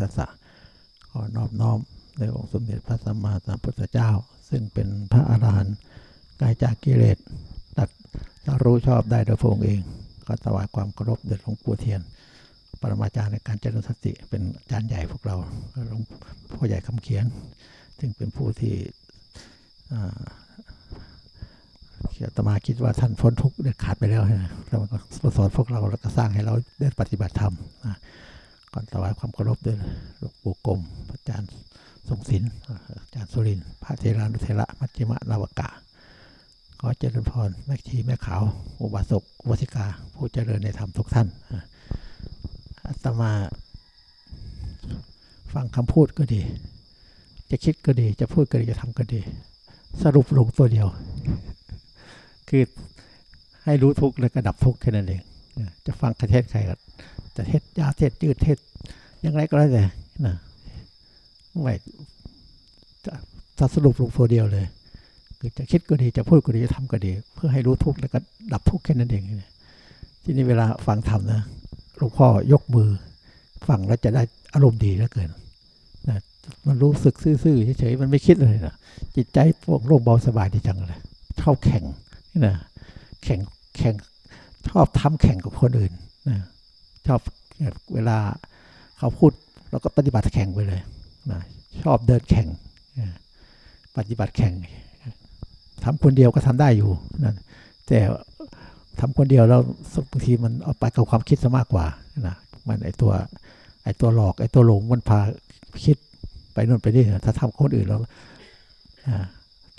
ตัสสะขอนอบน้อมในองค์สมเด็จพระสัมมาสัมพุทธเจ้า ซึ่งเป็นพระอรหันต์กายจากกิเลสตัดรู้ชอบได้โดยพระองค์เอง ก็ถวายความเคารพเด็ดหลวงปู่เทียน ปรมาจารย์ในการเจริญสติเป็นอาจารย์ใหญ่พวกเราหลวงพ่อใหญ่คำเขียน ซึ่งเป็นผู้ที่อาตมาคิดว่าท่านพ้นทุกข์เด็ดขาดไปแล้วนะแล้วก็สอนพวกเราแล้วก็สร้างให้เราได้ปฏิบัติธรรมนะ ก่อนถวายความเคารพด้วยหลวงปู่กรมอาจารย์ทรงศิลป์อาจารย์สุรินทร์พระเทรานุเทระมัจจิมะนาวกะขอเจริญพรแม่ชีแม่ขาว อุบาสกอุบาสิกา ผู้เจริญในธรรมทุกท่านอาตมา ฟังคำพูดก็ดี จะคิดก็ดี จะพูดก็ดี จะทำก็ดี สรุปลงตัวเดียว คือให้รู้ทุกข์แล้วก็ดับทุกข์แค่นั้นเอง จะฟังกระเทศใครก็ จะเทศยาเทศยืดเทศยังไงก็แล้วแต่นะไม่จะสรุปลงตัวเดียวเลย คือจะคิดก็ดีจะพูดก็ดีจะทำก็ดี เพื่อให้รู้ทุกข์แล้วก็ดับทุกข์แค่นั้นเองที่นี่เวลาฟังธรรมนะหลวงพ่อยกมือฟังแล้วจะได้อารมณ์ดีเหลือเกินนะมันรู้สึกซื่อๆเฉยๆมันไม่คิดเลยนะจิตใจพวกโรคเบาสบายดีจังเลยชอบแข่งนี่นะแข่งแข่งชอบทำแข่งกับคนอื่นนะ ชอบเวลาเขาพูดเราก็ปฏิบัติแข่งไปเลยนะชอบเดินแข่งปฏิบัติแข่งทำคนเดียวก็ทำได้อยู่นะแต่ทำคนเดียวแล้วบางทีมันเอาไปกับความคิดซะมากกว่านะมันไอตัวไอตัวหลอกไอตัวหลงมันพาคิดไปนู่นไปนี่ถ้าทำคนอื่นแล้ว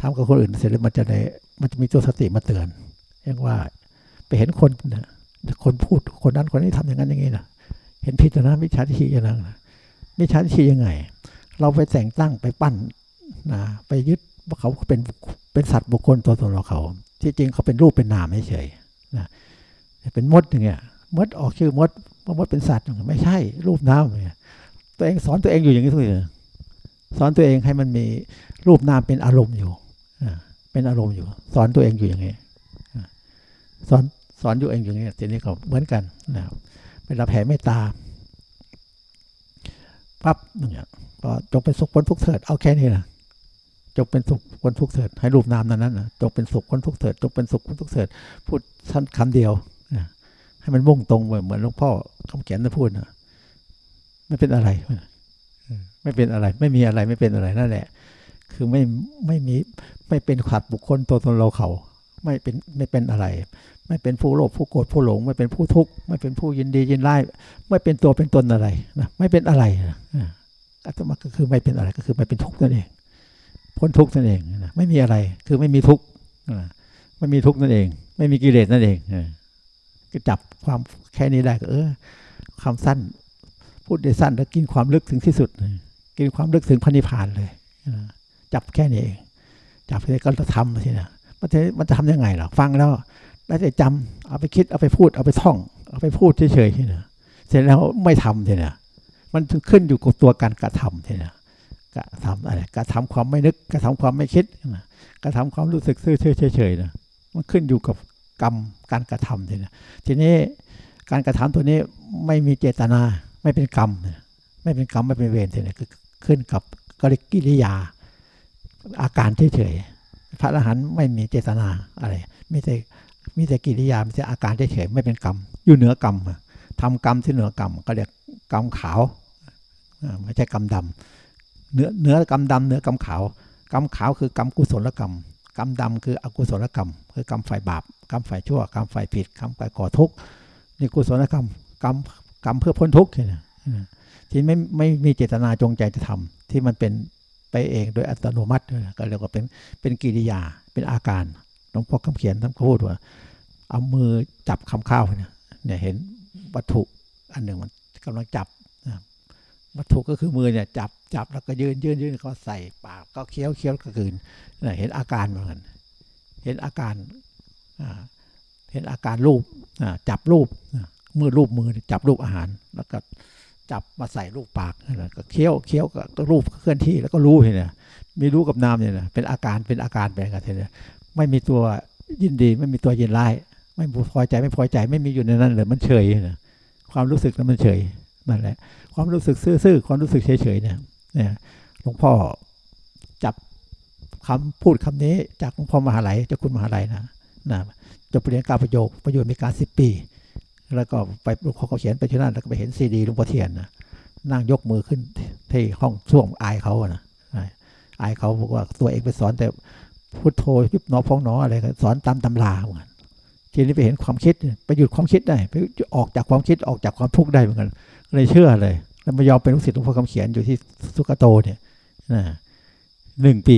ทำกับคนอื่นเสร็จแล้วมันจะได้มันจะมีตัวสติมาเตือนอย่างว่าไปเห็นคนนะ คนพูดคนนั้นคนนี้ทำอย่างนั้นอย่างนี้นะเห็นผิดนะมิจฉาทิฏฐิอย่างนั้นมิจฉาทิฏฐิยังไง เราไปแต่งตั้งไปปั้นนะไปยึดว่าเขาเป็นเป็นสัตว์บุคคลตัวตนเราเขา ที่จริงเขาเป็นรูปเป็นนามเฉยนะเป็นมดอย่างเงี้ยมดออกชื่อมดว่ามดเป็นสัตว์ไม่ใช่รูปนามเนี่ยตัวเองสอนตัวเองอยู่อย่างนี้ทุกอย่างสอนตัวเองให้มันมีรูปนามเป็นอารมณ์อยู่เป็นอารมณ์อยู่ สอนตัวเองอยู่อย่างนี้สอน สอนอยู่เองอย่างนี้ทีนี้ก็เหมือนกันนะครับเวลาแผ่เมตตาปั๊บเนี่ยก็จงเป็นสุขพ้นทุกเถิดเอาแค่นี้นะจงเป็นสุขพ้นทุกเถิดให้รูปนามนั้นนั้นนะจงเป็นสุขพ้นทุกเถิดจงเป็นสุขพ้นทุกเถิดพูดสั้นคำเดียวนะให้มันมุ่งตรงเหมือนหลวงพ่อคำเขียนจะพูดนะไม่เป็นอะไร ไม่เป็นอะไร ไม่มีอะไรไม่เป็นอะไรนั่นแหละ คือไม่ไม่มีไม่เป็นขัดบุคคลตัวตนเราเขา ไม่เป็นไม่เป็นอะไร ไม่เป็นผู้โลภผู้โกรธผู้หลง ไม่เป็นผู้ทุกข์ไม่เป็นผู้ยินดียินไล่ไม่เป็นตัวเป็นตนอะไรนะไม่เป็นอะไรนะอัตมาก็คือไม่เป็นอะไรก็คือไม่เป็นทุกข์นั่นเองพ้นทุกข์นั่นเองนะไม่มีอะไรคือไม่มีทุกข์ไม่มีทุกข์นั่นเอง ไม่มีกิเลสนั่นเองก็จับความแค่นี้ได้ก็เออความสั้น พูดได้สั้นแล้วกินความลึกถึงที่สุด กินความลึกถึงพันิพานเลยจับแค่นี้เองจับไปก็จะทำสินะ มันจะมันจะทำยังไงหรอฟังแล้วแล้วจะจำเอาไปคิดเอาไปพูดเอาไปท่อง เอาไปพูดเฉยๆที่นะเสร็จแล้วไม่ทำทีนะมันขึ้นอยู่กับตัวการกระทำทีนะกระทำอะไรกระทำความไม่นึกกระทำความไม่คิดนะกระทำความรู้สึกซื่อเฉยๆนะมันขึ้นอยู่กับกรรมการกระทำทีนะทีนี้การกระทำตัวนี้ไม่มีเจตนา ไม่เป็นกรรม ไม่เป็นกรรม ไม่เป็นเวรทีนะคือขึ้นกับกิริยา อาการเฉยๆ พระอรหันต์ไม่มีเจตนาอะไรไม่ใช่มีแต่กิริยาม่ใช่อาการเฉยๆไม่เป็นกรรม อยู่เหนือกรรมทำกรรมที่เหนือกรรมก็เรียกกรรมขาวไม่ใช่กรรมดำเนื้อเนื้อกรรมดำเนื้อกรรมขาวกรรมขาวคือกรรมกุศลกรรมกรรมดำคืออกุศลกรรม คือกรรมฝ่ายบาปกรรมฝ่ายชั่วกรรมฝ่ายผิดกรรมฝ่ายก่อทุกข์นี่กุศลกรรมกรรมกรรมเพื่อพ้นทุกข์ที่ไม่ไม่มีเจตนาจงใจจะทำที่มันเป็น ไปเองโดยอัตโนมัติก็เรียกว่าเป็นเป็นกิริยาเป็นอาการหลวงพ่อคำเขียนท่านพูดว่า เอามือจับคำข้าวเนี่ยเนี่ยเห็นวัตถุอันหนึ่งมันกำลังจับวัตถุก็คือมือเนี่ยจับจับแล้วก็ยืนยืนยืนก็ใส่ปากก็เคี้ยวเคี้ยวก็คืนเนี่ยเห็นอาการเหมือนกันเห็นอาการเห็นอาการรูปจับรูปมือรูปมือจับรูปอาหาร แล้วก็ จับมาใส่ลูกปากนะก็เคี้ยวเคี้ยวก็รูปเคลื่อนที่แล้วก็รู้เห็นไหมมีรู้กับนามเนี่ยนะเป็นอาการเป็นอาการไปกันเห็นไหมไม่มีตัวยินดีไม่มีตัวยินร้ายไม่พอใจไม่พอใจไม่มีอยู่ในนั้นเลยมันเฉยนะความรู้สึกนั้นมันเฉยนั่นแหละ ความรู้สึกซื่อๆความรู้สึกเฉยๆเนี่ยเนี่ยหลวงพ่อจับคำพูดคำนี้จากหลวงพ่อมหาไหลเจ้าคุณมหาไหลนะนะจบปริญญาการประโยคประโยชน์มีการสิบปี แล้วก็ไปเขาเขียนไปที่นั่นแล้วก็ไปเห็นซีดีหลวงพ่อเทียนนะนั่งยกมือขึ้นที่ห้องช่วงอายเขาอะนะอายเขาบอกว่าตัวเองไปสอนแต่พุทโธยุบหนอพองหนออะไรกันสอนตามตำราเหมือนกันทีนี้ไปเห็นความคิดไปหยุดความคิดได้ไปออกจากความคิดออกจากความทุกข์ได้เหมือนกันเลยเชื่อเลยแล้วมายอมเป็นลูกศิษย์หลวงพ่อคำเขียนอยู่ที่สุกโตเนี่ยนะหนึ่งปี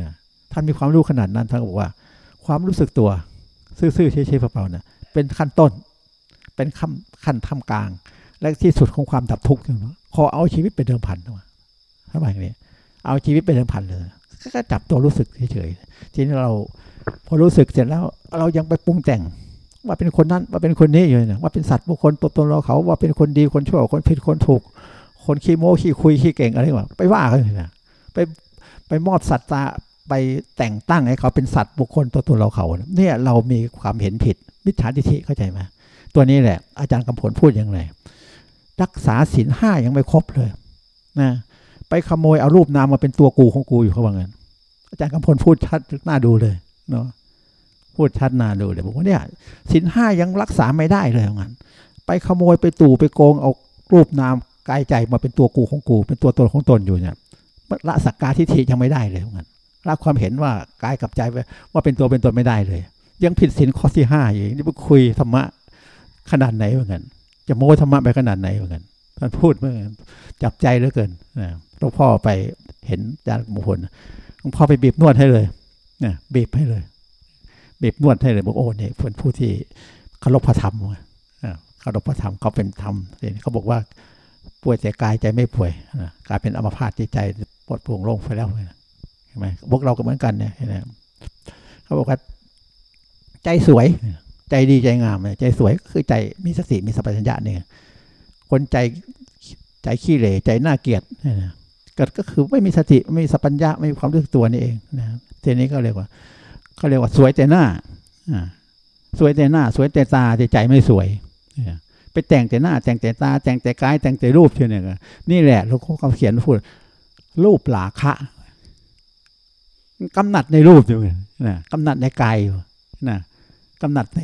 นะท่านมีความรู้ขนาดนั้นท่านบอกว่า ความรู้สึกตัว ซื่อๆเฉยๆเปล่าๆเนี่ยเป็นขั้นต้น เป็นขั้นขั้นทำกลาง และที่สุดของความดับทุกข์ขอเอาชีวิตเป็นเดิมพันมาทำไมเนี่ยเอาชีวิตเป็นเดิมพันเลยก็จับตัวรู้สึกเฉยๆทีนี้เราพอรู้สึกเสร็จแล้วเรายังไปปรุงแต่ง ว่าเป็นคนนั้นว่าเป็นคนนี้อยู่เนี่ยว่าเป็นสัตว์บุคคลตัวตนเราเขาว่าเป็นคนดีคนชั่วคนผิดคนถูก คนขี้โม้ขี้คุยขี้เก่งอะไรวะไปว่าเขาเลยนะไปไปมอบสัตว์ตาไปแต่งตั้งให้เขาเป็นสัตว์บุคคลตัวตนเราเขาเนี่ยเรามีความเห็นผิดมิจฉาทิฏฐิเข้าใจไหม ตัวนี้แหละ อาจารย์กำผลพูดอย่างไร รักษาศีลห้ายังไม่ครบเลยนะไปขโมยเอารูปนามมาเป็นตัวกูของกูอยู่เขาว่างั้นอาจารย์กำพลพูดชัดน่าดูเลยเนาะพูดชัดน่าดูเลยบอกว่าเนี่ยสินห้ายังรักษาไม่ได้เลยว่างั้น ไปขโมยไปตู่ไปโกงเอารูปนามกายใจมาเป็นตัวกูของกู เป็นตัวตนของตนอยู่เนี่ยละสักกาทิฏฐิยังไม่ได้เลยว่างั้นละความเห็นว่ากายกับใจว่าเป็นตัวเป็นตนไม่ได้เลย ยังผิดสินข้อที่ห้าอยู่นี่ไปคุยธรรมะ ขนาดไหนเหมือนกันจะโม้ธรรมะไปขนาดไหนเหมือนกันท่านพูดเมื่อจับใจเหลือเกินนะหลวงพ่อไปเห็นอาจารย์มงคลหลวงพ่อไปบีบนวดให้เลยนี่บีบให้เลยบีบนวดให้เลยบอกโอ้เนี่ยเป็นผู้ที่เคารพพระธรรมเคารพพระธรรมเขาเป็นธรรมเขาบอกว่าป่วยแต่กายใจไม่ป่วยกลายเป็นอัมพาตใจใจปวดปวงโล่งไปแล้วเห็นไหมพวกเราก็เหมือนกันเนี่ยเขาบอกว่าใจสวย ใจดีใจงามใจสวยคือใจมีสติมีสัพพัญญะเนี่ยคนใจใจขี้เหร่ใจน่าเกียดก็ก็คือไม่มีสติไม่มีสัพพัญญะไม่มีความรู้สึกตัวนี่เองนะทีนี้ก็เรียกว่าเขาเรียกว่าสวยแต่หน้าสวยแต่หน้า สวยแต่ตาแต่ใจไม่สวยไปแต่งแต่หน้า แต่งแต่ตา แต่งแต่กาย แต่งแต่รูปเช่นนี้นี่แหละหลวงพ่อเขาเขียนพูดรูปหลาคะกำหนัดในรูปอยู่นะกำหนัดในกายอยู่นะ กำหนัดใน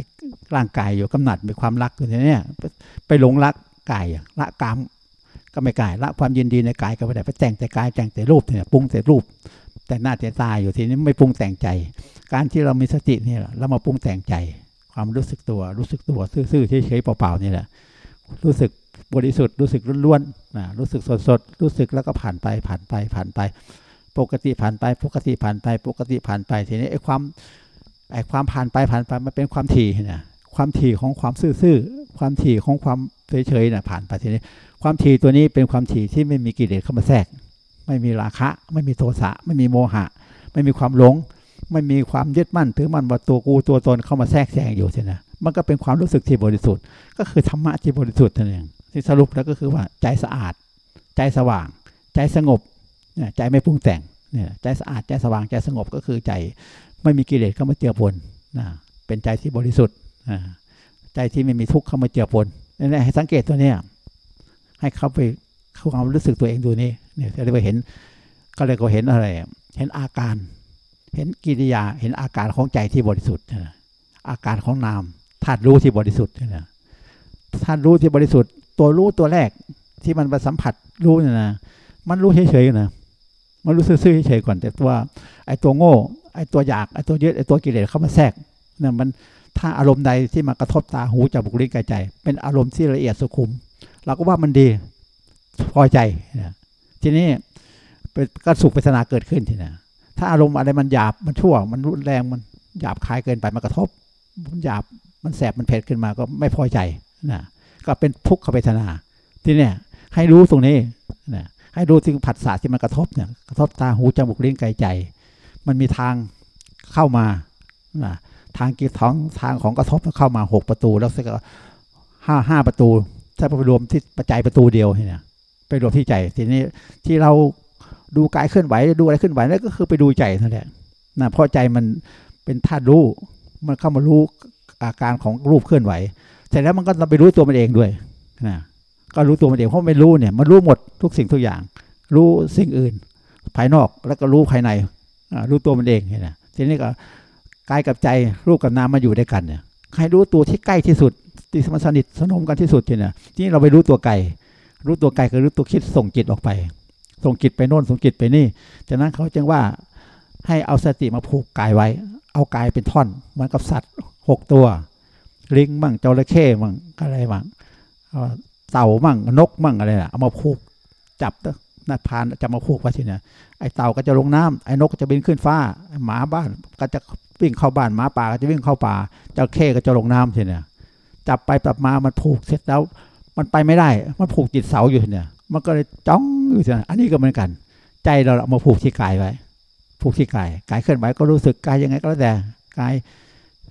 ร่างกายอยู่กำหนัดมีความรักอยู่เนี่ยไปหลงรักกายละกามก็ไม่กายละความยินดีในกายก็ไม่ได้ไปแต่งแต่กายแต่งแต่รูปเนี่ยปรุงแต่รูป แต่หน้าแต่ตาอยู่ทีนี้ไม่ปรุงแต่งใจ การที่เรามีสตินี่แหละเรามาปรุงแต่งใจ ความรู้สึกตัวรู้สึกตัวซื่อๆเฉยๆเปล่าๆนี่แหละรู้สึกบริสุทธิ์รู้สึกล้วนๆนะรู้สึกสดๆรู้สึกแล้วก็ผ่านไปผ่านไปผ่านไป ปกติผ่านไป ปกติผ่านไป ปกติผ่านไปทีนี้ไอ้ความ ไอ้ความผ่านไปผ่านไปมันเป็นความถี่นะความถี่ของความซื่อๆความถี่ของความเฉยๆนะผ่านไปทีนี้ ความถี่ตัวนี้เป็นความถี่ที่ไม่มีกิเลสเข้ามาแทรก ไม่มีราคะ ไม่มีโทสะ ไม่มีโมหะ ไม่มีความหลง ไม่มีความยึดมั่นถือมั่นว่าตัวกูตัวตนเข้ามาแทรกแซงอยู่ใช่ไหมมันก็เป็นความรู้สึกที่บริสุทธิ์ ก็คือธรรมะที่บริสุทธิ์นั่นเองที่สรุปแล้วก็คือว่าใจสะอาด ใจสว่าง ใจสงบเนี่ยใจไม่ปรุงแต่งเนี่ยใจสะอาดใจสว่างใจสงบก็คือใจ ไม่มีกิเลสเข้ามาเจือปนนะเป็นใจที่บริสุทธิ์ใจที่ไม่มีทุกข์เข้ามาเจือปนนี่แหละให้สังเกตตัวเนี้ยให้เข้าไปเข้าความรู้สึกตัวเองดูนี่เนี่ยจะได้ไปเห็นก็เลยก็เห็นอะไร เห็นอาการ เห็นกิริยา เห็นอาการของใจที่บริสุทธิ์อาการของนามธาตุรู้ที่บริสุทธิ์นะธาตุรู้ที่บริสุทธิ์ ตัวรู้ตัวแรกที่มันไปสัมผัสรู้เนี่ยนะมันรู้เฉยๆนะมันรู้ซื่อๆเฉยๆก่อน แต่ตัวไอ้ตัวโง่ ไอ้ตัวอยากไอ้ตัวยึดไอ้ตัวกิเลสเข้ามาแทรกเนี่ยมันถ้าอารมณ์ใดที่มากระทบตาหูจมูกลิ้นกายใจ เป็นอารมณ์ที่ละเอียดสุขุม เราก็ว่ามันดีพอใจนะทีนี้เป็นก็สุขเวทนาเกิดขึ้นทีนะถ้าอารมณ์อะไรมันหยาบมันชั่ว มันรุนแรงมันหยาบคายเกินไปมันกระทบมันหยาบมันแสบมันเผ็ดขึ้นมาก็ไม่พอใจนะก็เป็นทุกขเวทนา ทีนี้ให้รู้ตรงนี้นะให้รู้ถึงผัสสะที่มันกระทบเนี่ยกระทบตาหูจมูกลิ้นกายใจ มันมีทางเข้ามาทางกีท้องทางของกระทบเข้ามาหกประตู แล้วก็ห้าห้าประตู ถ้าไปรวมที่ปัจจัยประตูเดียวเนี่ยไปรวมที่ใจทีนี้ที่เราดูกายเคลื่อนไหวดูอะไรเคลื่อนไหวนั่นก็คือไปดูใจนั่นแหละนะเพราะใจมันเป็นธาตุรู้มันเข้ามารู้อาการของรูปเคลื่อนไหวเสร็จแล้วมันก็ไปรู้ตัวมันเองด้วยนะก็รู้ตัวมันเองเพราะไม่รู้เนี่ยมันรู้หมดทุกสิ่งทุกอย่าง รู้สิ่งอื่น ภายนอกแล้วก็รู้ภายใน รู้ตัวมันเองเห็นไหมทีนี้ก็กายกับใจรูปกับนามมาอยู่ด้วยกันเนี่ยใครรู้ตัวที่ใกล้ที่สุดที่สนิทสนมกันที่สุดทีเนี่ยทีนี้เราไปรู้ตัวไกลรู้ตัวไกลคือรู้ตัวคิดส่งจิตออกไป ส่งจิตไปโน่นส่งจิตไปนี่จากนั้นเขาจึงว่าให้เอาสติมาผูกกายไว้ เอากายเป็นท่อนเหมือนกับสัตว์หกตัว ลิงมั่งจระเข้มั่งอะไรมั่งเต่ามั่งนกมั่งอะไรนะเอามาผูกจับนัดพานจะมาผูกไว้ทีเนี่ย ไอ้เต่าก็จะลงน้ำไอ้นกก็จะบินขึ้นฟ้าหมาบ้านก็จะวิ่งเข้าบ้านหมาป่าก็จะวิ่งเข้าป่าเจระเข้ก็จะลงน้ำทีเนี่ยจับไปจับมามันผูกเสร็จแล้ว มันไปไม่ได้ มันผูกติดเสาอยู่เนี่ย มันก็เลยจ้องอยู่ที่นั่นอันนี้ก็เหมือนกัน ใจเราเอามาผูกที่กายไว้ ผูกที่กายกายเคลื่อนไหวก็รู้สึกกายยังไงก็แล้วแต่กาย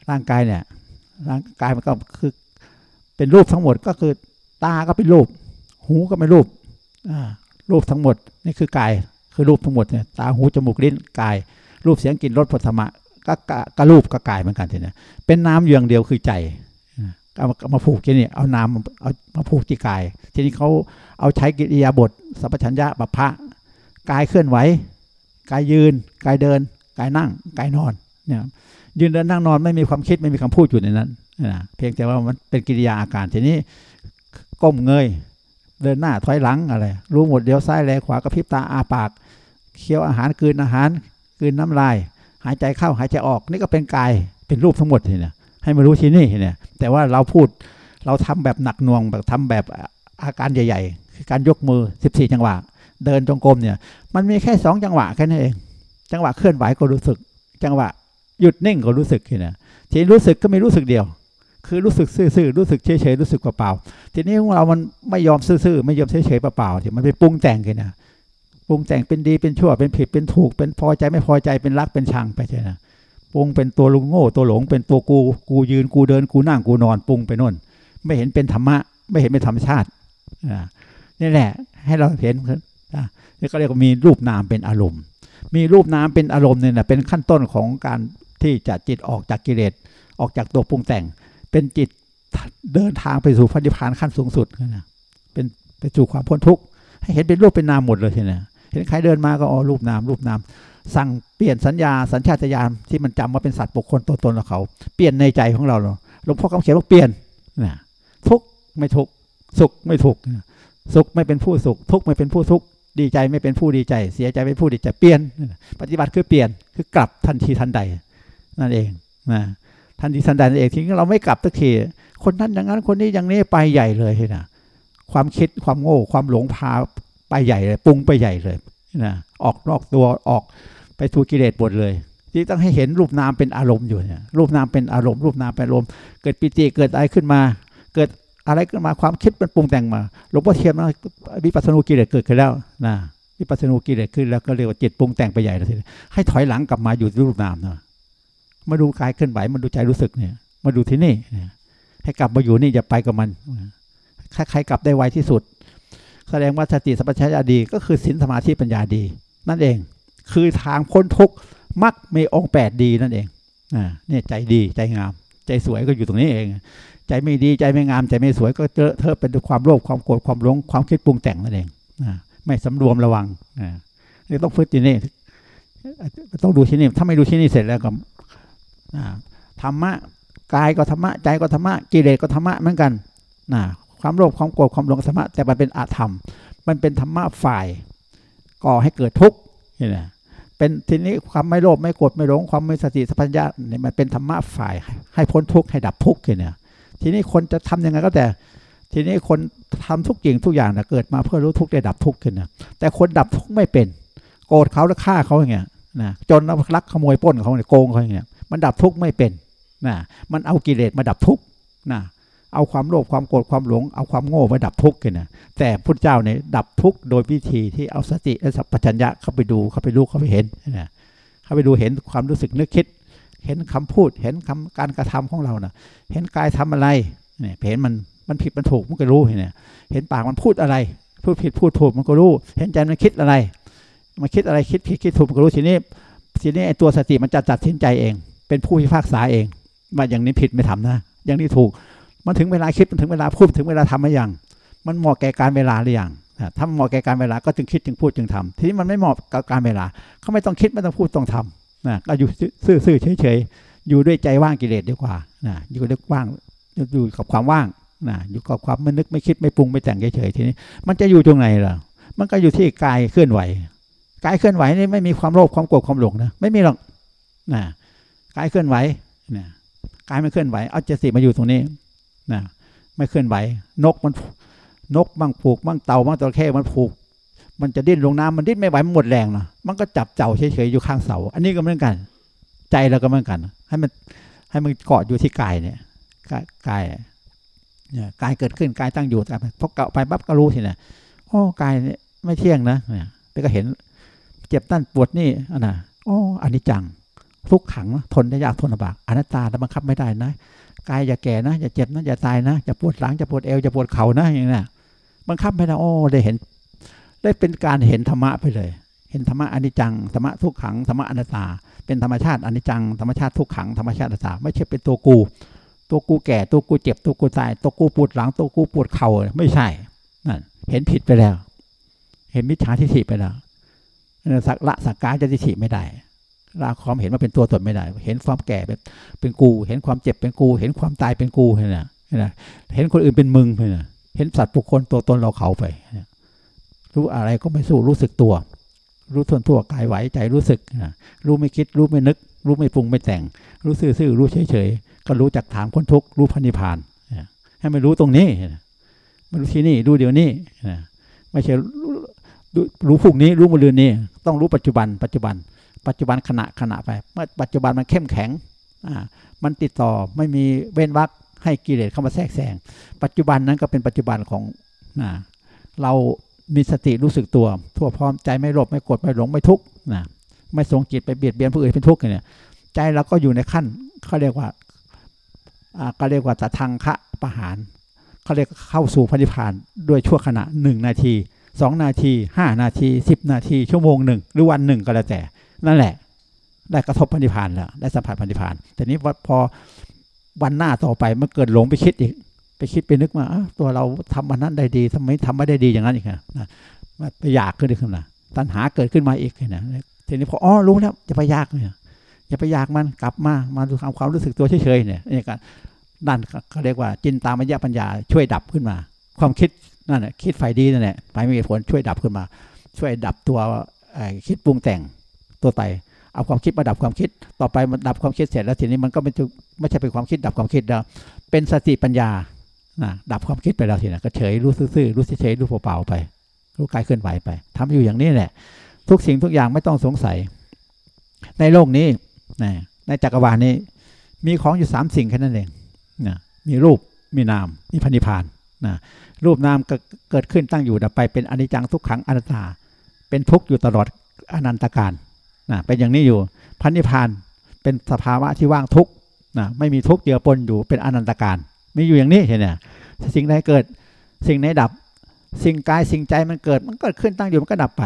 ร่างกายเนี่ยร่างกายมันก็คือเป็นรูปทั้งหมดก็คือตาก็เป็นรูป หูก็เป็นรูปอ่ารูปทั้งหมดนี่คือกาย คือรูปทั้งหมดเนี่ยตาหูจมูกลิ้นกาย รูปเสียงกลิ่นรสผลธรรมะก็กระรูปก็กายเหมือนกันทีนี้เป็นน้ำอย่างเดียวคือใจเอามาผูกที่นี่เอาน้ำเอามาผูกที่กาย ทีนี้เขาเอาใช้กิริยาบทสัพพัญญะบัพพะกายเคลื่อนไหวกายยืนกายเดินกายนั่งกายนอนเนี่ยยืนเดินนั่งนอนไม่มีความคิดไม่มีคำพูดอยู่ในนั้นนะเพียงแต่ว่ามันเป็นกิริยาอาการทีนี้ก้มเงย เดินหน้าถอยหลังอะไร รู้หมดเดี๋ยวซ้ายแลขวากระพริบตาอาปาก เคี้ยวอาหารกืนอาหารกืนน้ำลาย หายใจเข้าหายใจออก นี่ก็เป็นกายเป็นรูปทั้งหมดเนี่ยให้มารู้ที่นี่เนี่ยแต่ว่าเราพูดเราทำแบบหนักหน่วงแบบทำแบบอาการใหญ่ๆคือการยกมือ 14 จังหวะ เดินจงกรมเนี่ย มันมีแค่สองจังหวะแค่นั้นเอง จังหวะเคลื่อนไหวก็รู้สึก จังหวะหยุดนิ่งก็รู้สึกแค่นั้นทีรู้สึกก็ไม่รู้สึกเดียว คือรู้สึกซื่อๆรู้สึกเฉยๆรู้สึกเปล่าๆทีนี้ของเรามันไม่ยอมซื่อๆไม่ยอมเฉยๆเปล่าๆที่มันไปปรุงแต่งกันนะ ปรุงแต่งเป็นดีเป็นชั่วเป็นผิดเป็นถูก เป็นพอใจไม่พอใจเป็นรักเป็นชังไปใช่ไหมปรุงเป็นตัวลุงโง่ตัวหลงเป็นตัวกูกูยืนกูเดินกูนั่งกูนอนปรุงไปน่น ไม่เห็นเป็นธรรมะ ไม่เห็นเป็นธรรมชาตินี่แหละ ให้เราเห็นนี่ก็เรียกว่ามีรูปนามเป็นอารมณ์ มีรูปนามเป็นอารมณ์เนี่ยนะเป็นขั้นต้นของการที่จะจิตออกจากกิเลสออกจากตัวปรุงแต่ง เป็นจิตเดินทางไปสู่พระนิพานขั้นสูงสุดนะเป็นไปสู่ความพ้นทุกข์ให้เห็นเป็นรูปเป็นนามหมดเลยใช่ไหม ห็นใครเดินมาก็อ๋อรูปนามรูปนาม สั่งเปลี่ยนสัญญาสัญชาตญาณที่มันจำว่าเป็นสัตว์บุคคลตัวตนของเขา เปลี่ยนในใจของเราหลวงพ่อคำเขียนว่าเปลี่ยนนะทุกไม่ทุกสุขไม่ทุกสุขไม่เป็นผู้สุข ทุกไม่เป็นผู้ทุกดีใจไม่เป็นผู้ดีใจ เสียใจไม่ผู้ดีใจเปลี่ยน ปฏิบัติคือเปลี่ยนคือกลับทันทีทันใด นั่นเองนะทันทีทันใดนั่นเองทีนี้เราไม่กลับสักทีคนนั้นอย่างนั้นคนนี้อย่างนี้ไปใหญ่เลยนะความคิดความโง่ความหลงพา ไปใหญ่เลยปรุงไปใหญ่เลยนะออกนอกตัวออกไปสู่กิเลสหมดเลย ที่ต้องให้เห็นรูปนามเป็นอารมณ์อยู่เนี่ยรูปนามเป็นอารมณ์ รูปนามเป็นอารมณ์เกิดปิติเกิดอะไรขึ้นมา เกิดอะไรขึ้นมาความคิดมันปรุงแต่งมาหลวงพ่อเทียนมาวิปัสสนูกิเลสเกิดขึ้นแล้วนะวิปัสสนูกิเลสขึ้นแล้วก็เรียกว่าจิตปรุงแต่งไปใหญ่แล้วทีให้ถอยหลังกลับมาอยู่รูปนามนะมาดูกายเคลื่อนไหวมาดูใจรู้สึกเนี่ย มาดูที่นี่ให้กลับมาอยู่นี่อย่าไปกับมันใครกลับได้ไวที่สุด แสดงว่าสติสัพพัญญาดีก็คือศีลสมาธิปัญญาดี นั่นเอง คือทางพ้นทุกข์มักมีองค์แปดดีนั่นเองอ่าเนี่ยใจดีใจงาม ใจสวยก็อยู่ตรงนี้เอง ใจไม่ดีใจไม่งามใจไม่สวยก็เจอเธอเป็นความโลภความโกรธความหลงความคิดปรุงแต่งนั่นเองอ่าไม่สำรวมระวังอ่านี่ต้องฝึกที่นี่ต้องดูที่นี่ถ้าไม่ดูที่นี่เสร็จแล้วก็ธรรมะกายก็ธรรมะใจก็ธรรมะกิเลสก็ธรรมะเหมือนกันนะ ความโลภความโกรธความหลงธรรมะแต่มันเป็นอาธรรม มันเป็นธรรมะฝ่าย ก่อให้เกิดทุกข์นี่แหละเป็นทีนี้ความไม่โลภไม่โกรธไม่หลงความไม่สติสัพพัญญะเนี่ยมันเป็นธรรมะฝ่าย ให้พ้นทุกข์ให้ดับทุกข์เนี่ยทีนี้คนจะทํำยังไงก็แต่ ทีนี้คนทำทุกอย่างทุกอย่างนะเกิดมาเพื่อรู้ทุกข์ได้ดับทุกข์ขึ้นนะแต่คนดับทุกข์ไม่เป็น โกรธเขาแล้วฆ่าเขาอย่างเงี้ยนะจนลักขโมยป้นเขาเนี่ยโกงเขาอย่างเงี้ยมันดับทุกข์ไม่เป็นนะมันเอากิเลสมาดับทุกข์นะ เอาความโลภความโกรธความหลงเอาความโง่มาดับทุกข์กันนะแต่พุทธเจ้าเนี่ยดับทุกข์โดยวิธีที่เอาสติและสัพพัญญะเข้าไปดูเข้าไปรู้เข้าไปเห็นนะเข้าไปดูเห็นความรู้สึกนึกคิด เห็นคำพูดเห็นคำการกระทำของเรานะเห็นกายทำอะไรเนี่ยเห็นมันมันผิดมันถูกมันก็รู้เห็นเนี่ยเห็นปากมันพูดอะไร พูดผิดพูดถูกมันก็รู้ เห็นใจมันคิดอะไร มันคิดอะไรคิดผิดคิดถูกมันก็รู้ทีนี้ทีนี้ไอ้ตัวสติมันจะตัดสินใจเอง เป็นผู้พิพากษาเองว่าอย่างนี้ผิดไม่ทำนะอย่างนี้ถูก มันถึงเวลาคิดมันถึงเวลาพูดถึงเวลาทำอะไรอย่างมันเหมาะแก่การเวลาหรือยังถ้าเหมาะแก่การเวลาก็จึงคิดจึงพูดจึงทำทีนี้มันไม่เหมาะกับการเวลาเขาไม่ต้องคิดไม่ต้องพูดต้องทำนะก็อยู่ซื่อๆเฉยๆอยู่ด้วยใจว่างกิเลสดีกว่านะอยู่ด้วยว่างอยู่กับความว่างนะอยู่กับความไม่นึกไม่คิดไม่ปรุงไม่แต่งเฉยๆทีนี้ มันจะอยู่ตรงไหนล่ะ มันก็อยู่ที่กายเคลื่อนไหวกายเคลื่อนไหวนี่ไม่มีความโลภความโกรธความหลงนะไม่มีหรอกนะกายเคลื่อนไหวนะกายไม่เคลื่อนไหวเอาเจสิมาอยู่ตรงนี้ นะไม่เคลื่อนไหวนกมันนกบ้างผูกบ้างเต่าบ้างตะเข้มันผูก มันจะดิ้นลงน้ำมันดิ้นไม่ไหวมันหมดแรงนะมันก็จับเจ้าเฉยๆอยู่ข้างเสา อันนี้ก็เหมือนกัน ใจเราก็เหมือนกัน ให้มันให้มันเกาะอยู่ที่กายเนี่ยกายเนี่ยกายเกิดขึ้นกายตั้งอยู่แต่พอเกาะไปปั๊บก็รู้ทีเนี่ยโอ้กายเนี่ยไม่เที่ยงนะเนี่ยแต่ก็เห็นเจ็บตั้นปวดนี่อันน่ะโอ้อันนี้จังทุกขังทนได้ยากทนลำบากอนัตตาแต่บังคับไม่ได้นะ กายอย่าแก่นะอย่าเจ็บนะอย่าตายนะอย่าปวดหลังอย่าปวดเอวอย่าปวดเข่านะอย่างนี้บังคับไม่ได้โอ้ได้เห็น ได้เป็นการเห็นธรรมะไปเลย เห็นธรรมะอนิจจังธรรมะทุกขังธรรมะอนัตตา เป็นธรรมชาติอนิจจังธรรมชาติทุกขังธรรมชาติอนัตตา ไม่ใช่เป็นตัวกู ตัวกูแก่ตัวกูเจ็บตัวกูตายตัวกูปวดหลังตัวกูปวดเข่าไม่ใช่นั่นเห็นผิดไปแล้ว เห็นมิจฉาทิฏฐิไปแล้วสักละสักกายจะทิฏฐิไม่ได้ ละความเห็นว่าเป็นตัวตนไม่ได้ เห็นความแก่เป็นเป็นกู เห็นความเจ็บเป็นกู เห็นความตายเป็นกูเห็นไหมเห็นคนอื่นเป็นมึงเห็นไหมเห็นสัตว์บุคคลตัวตนเราเขาไป รู้อะไรก็ไม่สู้รู้สึกตัว รู้ทนทั่วกายไหวใจรู้สึกนะรู้ไม่คิดรู้ไม่นึก รู้ไม่ปรุงไม่แต่ง รู้ซื่อๆรู้เฉยๆก็รู้จักถามคนทุกรู้พันิพานให้ไม่รู้ตรงนี้ไม่รู้ที่นี่รู้เดี๋ยวนี้ไม่ใช่รู้พรุ่งนี้รู้มะรืนนี้ ต้องรู้ปัจจุบัน ปัจจุบัน ปัจจุบันขณะขณะไป เมื่อปัจจุบันมันเข้มแข็งอ่ามันติดต่อไม่มีเว้นวักให้กิเลสเข้ามาแทรกแซงปัจจุบันนั้นก็เป็นปัจจุบันของนะเรามีสติรู้สึกตัว ทั่วพร้อมใจไม่โลภไม่โกรธไม่หลงไม่ทุกข์นะไม่สงจิตไปเบียดเบียนผู้อื่นเป็นทุกข์เนี่ยใจเราก็อยู่ในขั้นเขาเรียกว่าอ่าก็เรียกว่าจะทางคะประหารเขาเรียกเข้าสู่พระนิพานด้วยชั่วขณะหนึ่งนาทีสองนาทีห้านาทีสิบนาที ชั่วโมงหนึ่งหรือวันหนึ่งก็แล้วแต่ นั่นแหละ ได้กระทบพระนิพพานแล้วได้สัมผัสพระนิพพานแต่นี้พอวันหน้าต่อไปมันเกิดหลงไปคิดอีก ไปคิดไปนึกว่าตัวเราทำวันนั้นได้ดีทำไมทำไม่ได้ดีอย่างนั้นอีกนะไปอยากขึ้นขึ้นนะตัณหาเกิดขึ้นมาอีกนะทีนี้พออ๋อรู้แล้วจะไปยากเนี่ยอย่าไปอยากมันกลับมามาดูความความรู้สึกตัวเฉยๆเนี่ยนี่ก็นั่นเขาเรียกว่า จินตามยะปัญญาช่วยดับขึ้นมา ความคิดนั่นแหละคิดไฟดีนั่นแหละไปมีผลช่วยดับขึ้นมา ช่วยดับตัวคิดปรุงแต่ง ตัวไตเอาความคิดมาดับความคิด ต่อไปมันดับความคิดเสร็จแล้วทีนี้มันก็ไม่ไม่ใช่เป็นความคิดดับความคิดแล้วเป็นสติปัญญานะดับความคิดไปแล้วทีนี้ก็เฉยรู้ซื่อรู้เฉยรู้เปล่าๆไป รู้กายเคลื่อนไหวไปทำอยู่อย่างนี้แหละ ทุกสิ่งทุกอย่างไม่ต้องสงสัย ในโลกนี้นะในจักรวาลนี้ มีของอยู่สามสิ่งแค่นั้นเองนะมีรูปมีนามมีพันิพานนะรูปนามเกิดขึ้นตั้งอยู่ดับไปเป็นอนิจจังทุกขังอนัตตา เป็นทุกข์อยู่ตลอดอนันตการ นะเป็นอย่างนี้อยู่พันนิพานเป็นสภาวะที่ว่างทุกนะไม่มีทุกเจือปนอยู่เป็นอนันตการมีอยู่อย่างนี้เห็นไหมสิ่งใดเกิดสิ่งไหนดับ สิ่งกายสิ่งใจมันเกิด มันเกิดขึ้นตั้งอยู่มันก็ดับไป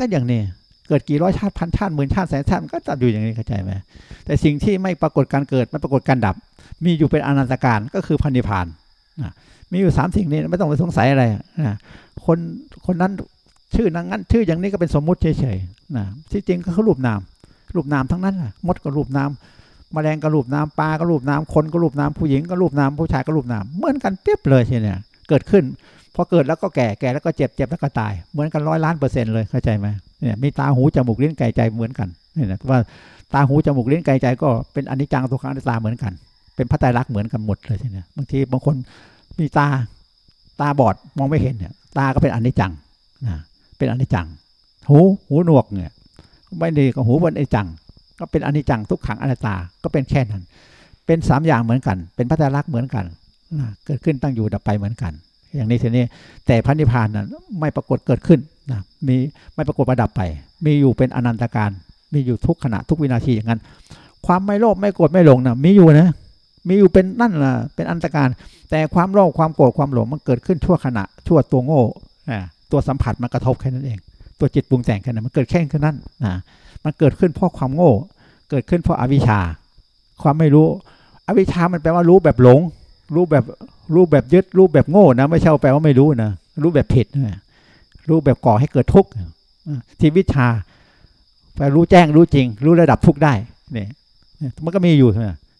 ก็อย่างนี้เกิดกี่ร้อยชาติพันชาติหมื่นชาติแสนชาติมันก็ตัดอยู่อย่างนี้เข้าใจไหมแต่สิ่งที่ไม่ปรากฏการเกิดไม่ปรากฏการดับ มีอยู่เป็นอนันตการก็คือพันนิพานนะมีอยู่สามสิ่งนี้ไม่ต้องไปสงสัยอะไรนะคนคนนั้น ชื่อนั้นงั้นชื่ออย่างนี้ก็เป็นสมมุติเฉยๆนะที่จริงก็เขารูปนาม รูปนามทั้งนั้นแหะมดก็รูปนามแมลงก็รูปนามปลาก็รูปนามคนก็รูปนามผู้หญิงก็รูปนามผู้ชายก็รูปนามเหมือนกันเปียบเลยใช่ไหมเกิดขึ้นพอเกิดแล้วก็แก่แก่แล้วก็เจ็บเจ็บแล้วก็ตาย เหมือนกันร้อยล้านเปอร์เซ็นต์เลยเข้าใจไหมเนี่ยมีตาหูจมูกลิ้นกายใจเหมือนกันเนี่ยนะว่าตาหูจมูกลิ้นกายใจก็เป็นอนิจจังทุกขังอนัตตาเหมือนกัน เป็นพระไตรลักษณ์เหมือนกันหมดเลยใช่ไหมบางทีบางคนมีตาตาบอดมองไม่เห็นเนี่ยตาก็เป็นอนิจจังนะ เป็นอนิจจัง หูหูหนวกเนี่ยไม่ดีกับหูเป็นอนิจจัง ก็เป็นอนิจจังทุกขังอนัตตาก็เป็นแค่นั้น เป็นสามอย่างเหมือนกัน เป็นพัฒลักษ์เหมือนกันเกิดขึ้นตั้งอยู่ดับไปเหมือนกัน อย่างนี้ทีนี้แต่พระนิพพานนั้นไม่ปรากฏเกิดขึ้นนะมีไม่ปรากฏประดับไป มีอยู่เป็นอนันตการ มีอยู่ทุกขณะทุกวินาทีอย่างนั้น ความไม่โลภไม่โกรธไม่หลงนะมีอยู่นะมีอยู่เป็นนั่นแหละเป็นอันตรการ แต่ความโลภความโกรธความหลงมันเกิดขึ้นชั่วขณะชั่วตัวโง่ ตัวสัมผัสมันกระทบแค่นั้นเอง ตัวจิตปรุงแต่งแค่นั้นมันเกิดแค่นั้นนะมันเกิดขึ้นเพราะความโง่ เกิดขึ้นเพราะอวิชชา ความไม่รู้ อวิชชามันแปลว่ารู้แบบหลง รู้แบบรู้แบบยึดรู้แบบโง่นะไม่ใช่แปลว่าไม่รู้นะรู้แบบผิดนะรู้แบบก่อให้เกิดทุกข์ที่วิชาไปรู้แจ้งรู้จริง รู้ระดับทุกข์ได้เนี่ยมันก็มีอยู่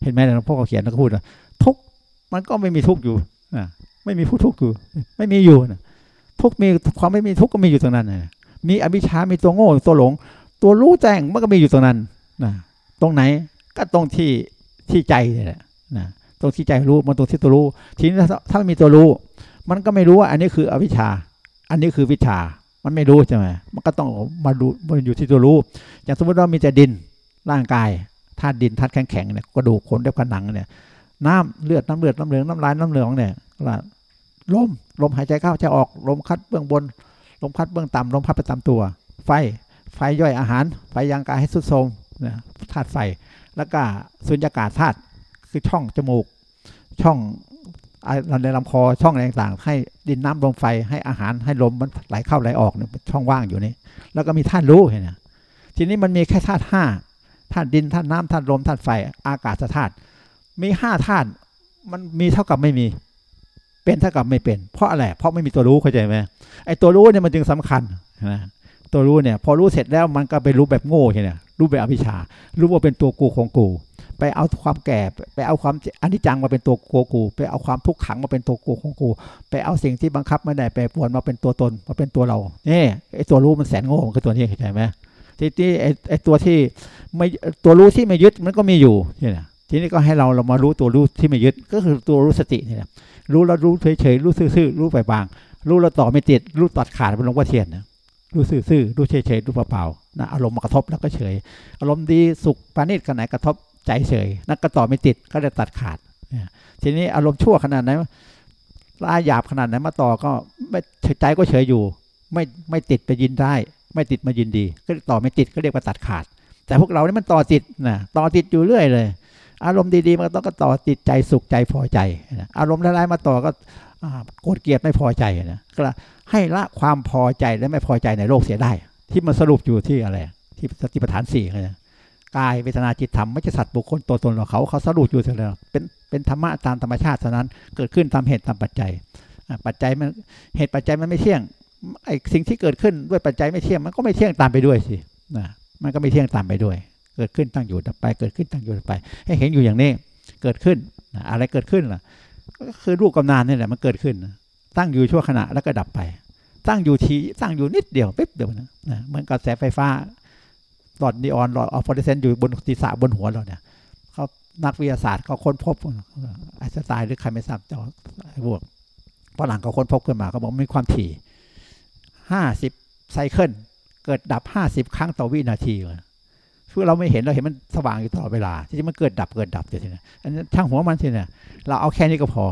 เห็นไหมหลวงพ่อเขาเขียนแล้วก็พูดว่าทุกข์มันก็ไม่มีทุกข์อยู่ไม่มีผู้ทุกข์อยู่ไม่มีอยู่นะ ทุกมีความไม่มีทุกก็มีอยู่ตรงนั้นนะมีอภิชามีตัวโง่ตัวหลง ตัวรู้แจ้งมันก็มีอยู่ตรงนั้นนะตรงไหนก็ตรงที่ที่ใจนี่แหละนะตรงที่ใจรู้มันตรงที่ตัวรู้ ทีนี้ถ้าไม่มีตัวรู้ มันก็ไม่รู้ว่าอันนี้คืออวิชชา อันนี้คือวิชา มันไม่รู้ใช่ไหมมันก็ต้องมาดูมันอยู่ที่ตัวรู้ อย่างสมมติว่ามีแต่ดินร่างกายธาตุดินธาตุแข็งๆเนี่ยกระดูกขนเล็บขนังเนี่ยน้ำเลือดน้ำเลือดน้ำเหลืองน้ำลายน้ำเหลืองเนี่ย ลม ลมหายใจเข้าจะออก ลมคัดเบื้องบน ลมพัดเบื้องต่ำลมพัดไปตามตัว ไฟ ไฟย่อยอาหาร ไฟยังกายให้สุดโทมนะธาตุไฟ แล้วก็สุญญากาศธาตุคือช่องจมูก ช่องในลำคอช่องอะไรต่างๆให้ดินน้ำลมไฟให้อาหารให้ลมมันไหลเข้าไหลออกเนี่ยช่องว่างอยู่นี่ แล้วก็มีธาตุรู้เห็นไหมทีนี้มันมีแค่ธาตุห้าธาตุดินธาตุน้ำธาตุลมธาตุไฟ อากาศธาตุมีห้าธาตุมันมีเท่ากับไม่มี เป็นเท่ากับไม่เป็น เพราะอะไรเพราะไม่มีตัวรู้เข้าใจไหมไอ้ตัวรู้เนี่ยมันจึงสำคัญนะตัวรู้เนี่ย พอรู้เสร็จแล้วมันก็ไปรู้แบบโง่ใช่ไหมรู้แบบอภิชา รู้ว่าเป็นตัวกูของกู ไปเอาความแก่ ไปเอาความอันิจจังมาเป็นตัวกูกู ไปเอาความทุกขังมาเป็นตัวกูของกู ไปเอาสิ่งที่บังคับไม่ได้ไปปวนมาเป็นตัวตนมาเป็นตัวเราเนี่ไอ้ตัวรู้มันแสนโง่คือตัวนี้เข้าใจไหมทีนี้ไอ้ไอ้ตัวที่ไม่ตัวรู้ที่ไม่ยึดมันก็มีอยู่เนี่ยทีนี้ก็ให้เราเรามารู้ตัวรู้ที่ไม่ยึดก็คือตัวรู้สติเนี่ย รู้แล้วรู้เฉยๆรู้ซื่อๆรู้ไปบาง รู้แล้วต่อไม่ติด รู้ตัดขาดเป็นหลวงพ่อเทียนนะรู้ซื่อๆรู้เฉยๆรู้เปล่าๆนะอารมณ์มากระทบแล้วก็เฉย อารมณ์ดีสุขปานิชขนาดกระทบใจเฉยนั่นก็ต่อไม่ติดก็จะตัดขาดทีนี้อารมณ์ชั่วขนาดไหนลาหยาบขนาดไหนมาต่อก็ไม่ใจก็เฉยอยู่ ไม่ไม่ติดไปยินได้ ไม่ติดมายินดี ก็ต่อไม่ติดก็เรียกว่าตัดขาด แต่พวกเรานี่มันต่อติดนะต่อติดอยู่เรื่อยเลย อารมณ์ดีๆมันต้องก็ต่อติดใจสุขใจพอใจนะอารมณ์ร้ายๆมาต่อก็โกรธเกลียดไม่พอใจนะก็ให้ละความพอใจและไม่พอใจในโลกเสียได้ ที่มันสรุปอยู่ที่อะไร ที่สติปัฏฐานสี่นะกายเวทนาจิตธรรมไม่ใช่สัตว์บุคคลตัวตนของเขาเขาสรุปอยู่เท่านั้นเป็นเป็นธรรมะตามธรรมชาติเท่านั้นเกิดขึ้นตามเหตุตามปัจจัยปัจจัยมันเหตุปัจจัยมันไม่เที่ยงไอ้สิ่งที่เกิดขึ้นด้วยปัจจัยไม่เที่ยงมันก็ไม่เที่ยงตามไปด้วยสินะมันก็ไม่เที่ยงตามไปด้วย เกิดขึ้นตั้งอยู่ดับไป เกิดขึ้นตั้งอยู่ดับไป ให้เห็นอยู่อย่างนี้ เกิดขึ้นอะไรเกิดขึ้นล่ะ ก็คือรูปกำนานนี่แหละมันเกิดขึ้น ตั้งอยู่ชั่วขณะแล้วก็ดับไป ตั้งอยู่ทีตั้งอยู่นิดเดียวปิ๊บเดียวนะเหมือนกระแสไฟฟ้าหลอดนีออนหลอดฟลูออเร์เซนต์อยู่บนศีรษะบนหัวเราเนี่ยเขานักวิทยาศาสตร์เขาค้นพบไอน์สไตน์หรือใครไม่ทราบจ้าไอ้พวกฝรั่งเขาค้นพบขึ้นมาเขาบอกมีความถี่ห้าสิบ cycle เกิดดับห้าสิบครั้งต่อวินาทีเลยือเราไม่เห็นเราเห็นมันสว่างอยู่ตลอดเวลาที่มันเกิดดับเกิดดับอยู่ทีนี้อันนี้ช่างหัวมันทีเนี่ยเราเอาแค่นี้ก็พอ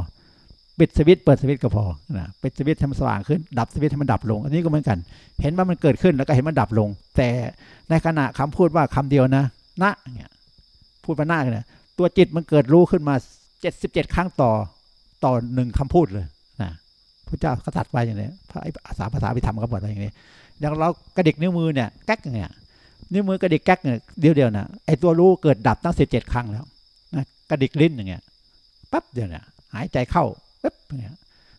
ปิดสวิตเปิดสวิตก็พอนะปิดสวิตให้มันสว่างขึ้น ดับสวิตให้มันดับลง อันนี้ก็เหมือนกัน เห็นว่ามันเกิดขึ้นแล้วก็เห็นมันดับลง แต่ในขณะคำพูดว่าคำเดียวนะนะเนี่ยพูดมาหน้าเนี่ยตัวจิตมันเกิดรู้ขึ้นมาเจ็ดสิบเจ็ดครั้งต่อต่อหนึ่งคำพูดเลยนะพระเจ้าเขาตัดไว้อย่างนี้พระภาษาภาษาพิธรรมเขาบอกอะไรอย่างนี้อย่างเรากระดิกนิ้วมือเนี่ยแก๊กเนี่ย นิ้วมือกระดิกแก๊กเนี่ยเดียวเดียวนะไอตัวรู้เกิดดับตั้งสิบเจ็ดครั้งแล้วนะกระดิกลิ้นอย่างเงี้ยปั๊บเดียวเนี่ยหายใจเข้าปั๊บเนี่ย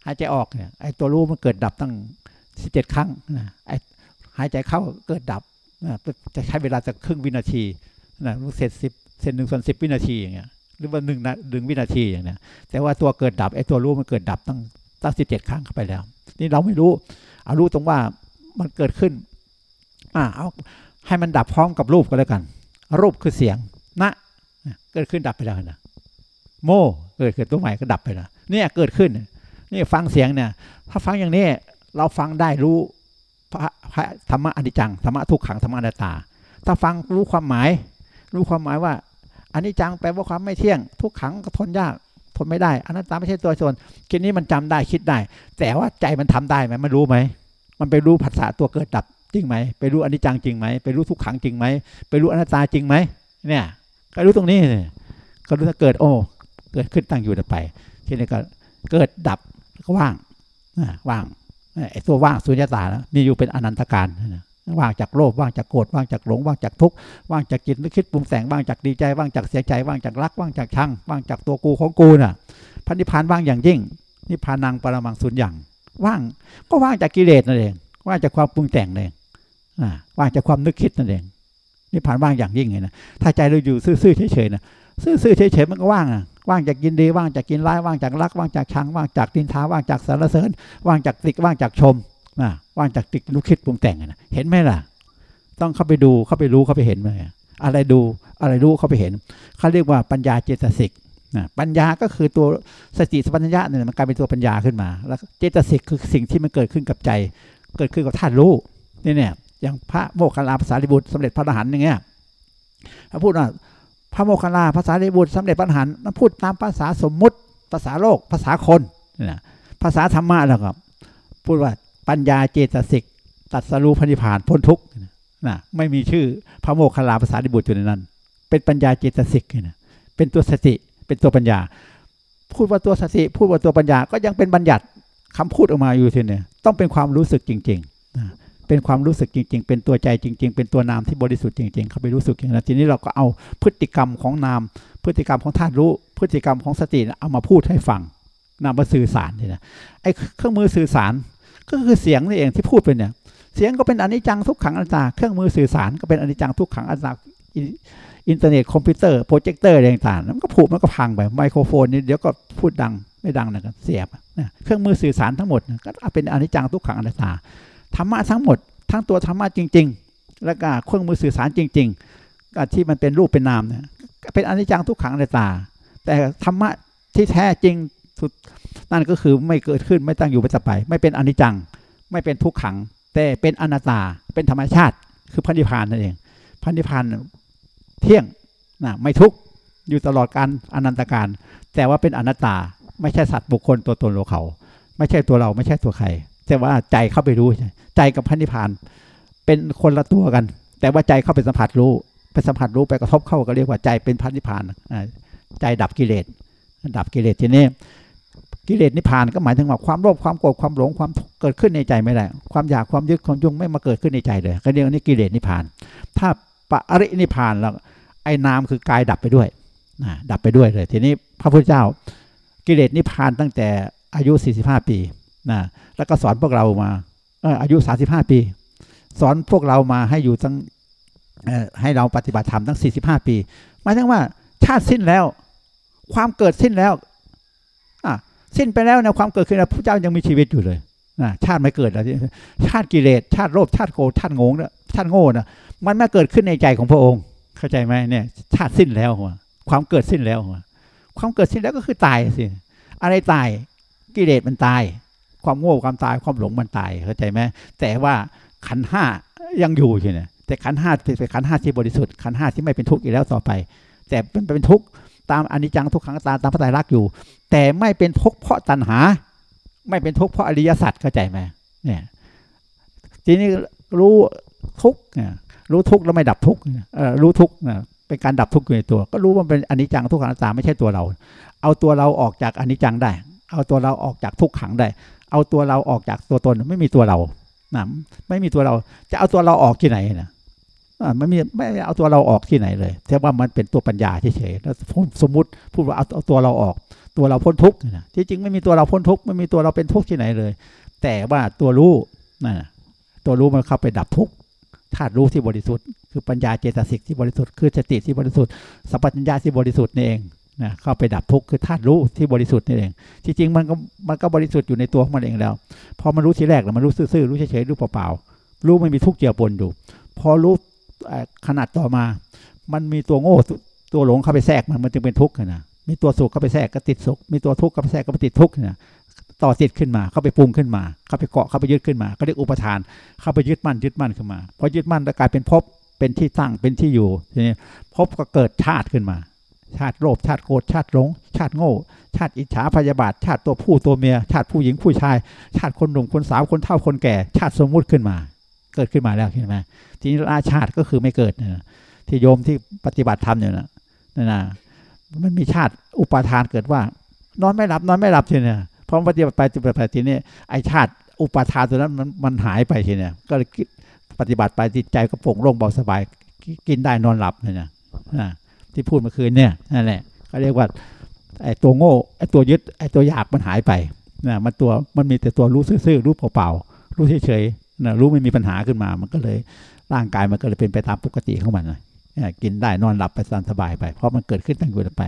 หายใจออกเนี่ยไอตัวรู้มันเกิดดับตั้งสิบเจ็ดครั้งนะไอหายใจเข้าเกิดดับนะจะใช้เวลาจะครึ่งวินาทีนะรู้เสร็จสิบเสร็จหนึ่งส่วนสิบวินาทีอย่างเงี้ยหรือว่าหนึ่งนะหนึ่งวินาทีอย่างเนี้ยแต่ว่าตัวเกิดดับไอตัวรู้มันเกิดดับตั้งตั้งสิบเจ็ดครั้งเข้าไปแล้ว นี่เราไม่รู้เอารู้ตรงว่ามันเกิดขึ้นอ่าเอา ให้มันดับพร้อมกับรูปก็แล้วกัน รูปคือเสียงนะเกิดขึ้นดับไปแล้วนะโมเกิดขึ้นตัวใหม่ก็ดับไปแล้วเนี่ยเกิดขึ้นนี่ฟังเสียงเนี่ย ถ้าฟังอย่างนี้เราฟังได้รู้พระธรรมะอนิจจังธรรมะทุกขังธรรมะอนัตตา ถ้าฟังรู้ความหมาย รู้ความหมายว่าอนิจจังแปลว่าความไม่เที่ยง ทุกขังก็ทนยากทนไม่ได้อนัตตาไม่ใช่ตัวตนคิดนี้มันจำได้คิดได้ แต่ว่าใจมันทำได้ไหมมันรู้ไหมมันไปรู้ภาษาตัวเกิดดับ จริงไหมไปรู้อนิจจังจริงไหมไปรู้ทุกขังจริงไหมไปรู้อนัตตาจริงไหมเนี่ย ก็รู้ตรงนี้ก็รู้ถ้าเกิดโอ้เกิดขึ้นตั้งอยู่ดับไปทีนี้ก็เกิดดับก็ว่างว่างไอ้ตัวว่างสุญญตานะมีอยู่เป็นอนันตการว่างจากโลภว่างจากโกรธว่างจากหลงว่างจากทุกข์ว่างจากจิตนึกคิดปรุงแต่งว่างจากดีใจว่างจากเสียใจว่างจากรักว่างจากชังว่างจากตัวกูของกูน่ะพระนิพพานว่างอย่างยิ่งนิพพานังปรมังสุญญ์อย่างว่างก็ว่างจากกิเลสนั่นเองว่างจากความปรุงแต่งนั่นเอง ว่างจากความนึกคิดนั่นเองนิพพานว่างอย่างยิ่งเลยนะถ้าใจเราอยู่ซื่อๆเฉยๆนะซื่อๆเฉยๆมันก็ว่างอะว่างจากกินดีว่างจากกินร้ายว่างจากรัก ว่างจากชังว่างจากดินทาว่างจากสารเสริญ ว่างจากติกว่างจากชมนะว่างจากติกนุคิดปรุงแต่งนะเห็นไหมล่ะ ต้องเข้าไปดูเข้าไปรู้เข้าไปเห็นไหมอะไรดูอะไรรู้เข้าไปเห็นเขาเรียกว่าปัญญาเจตสิกนะปัญญาก็คือตัวสติสัมปชัญญะเนี่ยมันกลายเป็นตัวปัญญาขึ้นมา แล้วเจตสิกคือสิ่งที่มันเกิดขึ้นกับใจ เกิดขึ้นกับธาตุรู้นี่เนี่ย อย่างพระโมคคัลลาภาษาลิบุตรสำเร็จพระอรหันต์อย่างเงี้ยถ้าพูดว่าพระโมคคัลลาภาษาลิบุตรสำเร็จพระอรหันต์มันพูดตามภาษาสมมุติ ภาษาโลก ภาษาคนนะภาษาธรรมะแล้วก็พูดว่าปัญญาเจตสิกตัดสรู้พนิพพานพ้นทุกข์นะไม่มีชื่อพระโมคคัลลาภาษาลิบุตรอยู่ในนั้น เป็นปัญญาเจตสิกนะเป็นตัวสติเป็นตัวปัญญา พูดว่าตัวสติพูดว่าตัวปัญญาก็ยังเป็นบัญญัติคำพูดออกมาอยู่ทีเนี่ยต้องเป็นความรู้สึกจริงๆนะ เป็นความรู้สึกจริง ๆ เป็นตัวใจจริง ๆ เป็นตัวนามที่บริสุทธิ์จริง ๆ เขาไปรู้สึกอย่างนั้นทีนี้เราก็เอาพฤติกรรมของนาม พฤติกรรมของธาตุรู้ พฤติกรรมของสติเอามาพูดให้ฟังนำมาสื่อสารนี่นะไอ้เครื่องมือสื่อสารก็คือเสียงนี่เองที่พูดไปเนี่ย เสียงก็เป็นอนิจจังทุกขังอนัตตาเครื่องมือสื่อสารก็เป็นอนิจจังทุกขังอนัตตาอินเทอร์เน็ตคอมพิวเตอร์โปรเจคเตอร์อะไรต่างๆมันก็ผุมันก็พังไปไมโครโฟนนี่เดี๋ยวก็พูดดังไม่ดังนะก็เสียบเครื่องมือสื่อสารทั้งหมดก็เป็นอนิจจังทุกขังอนัตตา ธรรมะทั้งหมด ทั้งตัวธรรมะจริง ๆ แล้วก็เครื่องมือสื่อสารจริงๆที่มันเป็นรูปเป็นนามเนี่ยเป็นอนิจจังทุกขังอนัตตา แต่ธรรมะที่แท้จริงสุดนั่นก็คือไม่เกิดขึ้นไม่ตั้งอยู่ไม่จะไป ไม่เป็นอนิจจังไม่เป็นทุกขัง แต่เป็นอนัตตาเป็นธรรมชาติ คือพระนิพานนั่นเองพระนิพพานเที่ยงนะไม่ทุกอยู่ตลอดการอนันตการ แต่ว่าเป็นอนัตตา ไม่ใช่สัตว์บุคคลตัวตนโลเขา ไม่ใช่ตัวเราไม่ใช่ตัวใคร แต่ว่าใจเข้าไปรู้ใจกับพระนิพพาน เป็นคนละตัวกัน แต่ว่าใจเข้าไปสัมผัสรู้ไปสัมผัสรู้ไปกระทบเข้าก็เรียกว่าใจเป็นพระนิพพานใจดับกิเลสดับกิเลสทีนี้กิเลสนิพพานก็หมายถึงว่าความโลภความโกรธความหลงความเกิดขึ้นในใจไม่ได้ ความอยากความยึดความยุ่งไม่มาเกิดขึ้นในใจเลยก็เรียกว่านี่กิเลสนิพพาน ถ้าปรินิพพานแล้วไอ้นามคือกายดับไปด้วยนะดับไปด้วยเลย ทีนี้พระพุทธเจ้ากิเลสนิพพานตั้งแต่อายุ 45 ปี นะแล้วก็สอนพวกเรามาอายุ 35 ปี สอนพวกเรามาให้อยู่ตั้งให้เราปฏิบัติธรรมตั้ง 45 ปีหมายถึงว่า ชาติสิ้นแล้ว ความเกิดสิ้นแล้วสิ้นไปแล้วในความเกิดขึ้นแล้วพระเจ้ายังมีชีวิตอยู่เลยนะชาติไม่เกิดแล้วชาติกิเลสชาติโลภชาติโกรธชาติงงนะชาติโง่นะมันไม่เกิดขึ้นในใจของพระองค์ เข้าใจไหมเนี่ย ชาติสิ้นแล้วหัวความเกิดสิ้นแล้วหัวความเกิดสิ้นแล้วก็คือตายสิอะไรตายกิเลสมันตาย ความโง่ความตายความหลงมันตายเข้าใจไหมแต่ว่าขันห้ายังอยู่ใช่ไหมแต่ขันห้าเป็นขันห้าที่บริสุทธิ์ขันห้าที่ไม่เป็นทุกข์อีกแล้วต่อไป แต่เป็นเป็นทุกข์ตามอนิจจังทุกขังตาตามพระไตรลักษณ์อยู่ แต่ไม่เป็นทุกข์เพราะตัณหา ไม่เป็นทุกข์เพราะอริยสัจเข้าใจไหมเนี่ยทีนี้รู้ทุกข์รู้ทุกข์แล้วไม่ดับทุกข์รู้ทุกข์เป็นการดับทุกข์อยู่ในตัว ก็รู้ว่าเป็นอนิจจังทุกขังตาไม่ใช่ตัวเรา เอาตัวเราออกจากอนิจจังได้ เอาตัวเราออกจากทุกขังได้ เอาตัวเราออกจากตัวตนไม่มีตัวเรานะไม่มีตัวเราจะเอาตัวเราออกที่ไหนนะไม่มีไม่เอาตัวเราออกที่ไหนเลยแต่ว่ามันเป็นตัวปัญญาเฉยๆแล้วสมมติพูดว่าเอาเอาตัวเราออก ตัวเราพ้นทุกข์นะที่จริงไม่มีตัวเราพ้นทุกข์ไม่มีตัวเราเป็นทุกข์ที่ไหนเลย แต่ว่าตัวรู้นั่นตัวรู้มันเข้าไปดับทุกข์ธาตุรู้ที่บริสุทธิ์คือปัญญาเจตสิกที่บริสุทธิ์คือสติที่บริสุทธิ์สัพพัญญาที่บริสุทธิ์นี่เอง นะเข้าไปดับทุกข์คือธาตุรู้ที่บริสุทธิ์นี่เองที่จริงมันก็มันก็บริสุทธิ์อยู่ในตัวของมันเองแล้ว พอมันรู้ทีแรกแล้วมันรู้ซื่อๆรู้เฉยๆรู้เปล่าๆรู้ไม่มีทุกข์เกี่ยวปนอยู่ พอรู้ขนาดต่อมา มันมีตัวโง่ตัวหลงเข้าไปแทรกมันมันจึงเป็นทุกข์นะมีตัวสุขเข้าไปแทรกก็ติดสุข มีตัวทุกข์เข้าไปแทรกก็ไปติดทุกข์นะต่อติดขึ้นมา เข้าไปปรุงขึ้นมา เข้าไปเกาะเข้าไปยึดขึ้นมาก็เรียกอุปทาน เข้าไปยึดมั่นยึดมั่นขึ้นมาพอยึดมั่นแล้วกลายเป็นภพเป็นที่ตั้งเป็นที่อยู่ทีนี้ภพก็เกิดชาติขึ้นมา ชาติโลภชาติโกรธชาติหลง ชาติโง่ ชาติอิจฉาพยาบาท ชาติตัวผู้ตัวเมีย ชาติผู้หญิงผู้ชาย ชาติคนหนุ่มคนสาวคนเฒ่าคนแก่ ชาติสมมุติขึ้นมา เกิดขึ้นมาแล้วเห็นไหมทีนี้ราชาติก็คือไม่เกิดนะที่โยมที่ปฏิบัติธรรมอยู่นะนั่นนะมันมีชาติอุปาทานเกิดว่านอนไม่หลับนอนไม่หลับทีเนี่ยพอปฏิบัติไปปฏิบัติไปทีนี้ไอชาติอุปาทานตัวนั้นมันมันหายไปทีเนี่ยก็เลยปฏิบัติไปจิตใจก็โปร่งโล่งเบาสบายกินได้นอนหลับเนี่ยนะ ที่พูดเมื่อคืนเนี่ยนั่นแหละเขาเรียกว่าไอ้ตัวโง่ไอ้ตัวยึดไอ้ตัวอยากมันหายไปนะมันตัวมันมีแต่ตัวรู้ซื่อๆรู้เปล่าๆรู้เฉยๆนะรู้ไม่มีปัญหาขึ้นมา มันก็เลยร่างกายมันก็เลยเป็นไปตามปกติของมันเลยกินได้นอนหลับไปสบายไป เพราะมันเกิดขึ้นตั้งอยู่ไป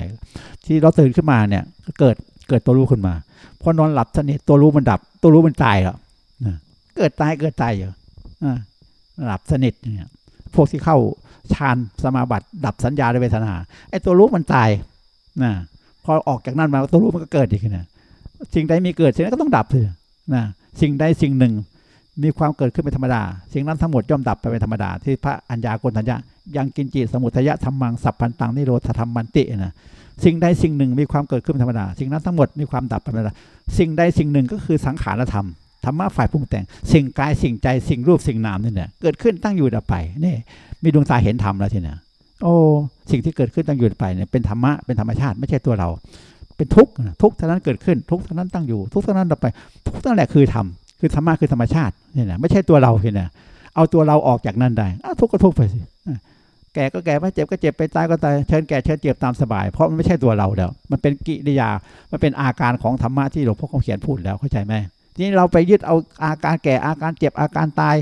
ที่เราตื่นขึ้นมาเนี่ยก็เกิดเกิดตัวรู้ขึ้นมาพอนอนหลับสนิทตัวรู้มันดับ ตัวรู้มันตายแล้วเกิดตายเกิดตายอยู่หลับสนิทเนี่ย พวกที่เข้าฌานสมาบัติ ดับสัญญาในเวทนาไอ้ตัวรู้มันตายนะพอออกจากนั้นมาตัวรู้มันก็เกิดอีกนะสิ่งใดมีเกิดสิ่งนั้นก็ต้องดับเลยนะสิ่งใดสิ่งหนึ่ง มีความเกิดขึ้นเป็นธรรมดา สิ่งนั้นทั้งหมดย่อมดับไปเป็นธรรมดา ที่พระอัญญาโกณทัญญายังกินจิตสมุทยะธรรมังสัพพันตังนิโรธธรรมมันตินะสิ่งใดสิ่งหนึ่งมีความเกิดขึ้นเป็นธรรมดา สิ่งนั้นทั้งหมดมีความดับไปเป็นธรรมดา สิ่งใดสิ่งหนึ่งก็คือสังขารธรรม ธรรมะฝ่ายปรุงแต่ง สิ่งกายสิ่งใจสิ่งรูปสิ่งนามนี่เนี่ยเกิดขึ้นตั้งอยู่ดับไปนี่มีดวงตาเห็นธรรมแล้วทีเนี่ยโอ้สิ่งที่เกิดขึ้นตั้งอยู่ไปเนี่ยเป็นธรรมะเป็นธรรมชาติไม่ใช่ตัวเรา เป็นทุกข์ทุกข์เท่านั้นเกิดขึ้นทุกข์เท่านั้นตั้งอยู่ทุกข์เท่านั้นดับไป ทุกข์นั่นแหละคือธรรมคือธรรมะคือธรรมชาตินี่นะไม่ใช่ตัวเราทีเนี่ยเอาตัวเราออกจากนั่นได้ทุกข์ก็ทุกข์ไปสิแก่ก็แก่ไม่เจ็บก็เจ็บไปตายก็ตายเชิญแก่เชิญเจ็บตามสบาย เพราะมันไม่ใช่ตัวเราแล้วมันเป็นกิริยามันเป็นอาการของธรรมะที่หลวงพ่อเขาเขียนพูดแล้วเข้าใจไหม นี้เราไปยึดเอาอาการแก่อาการเจ็บอาการตาย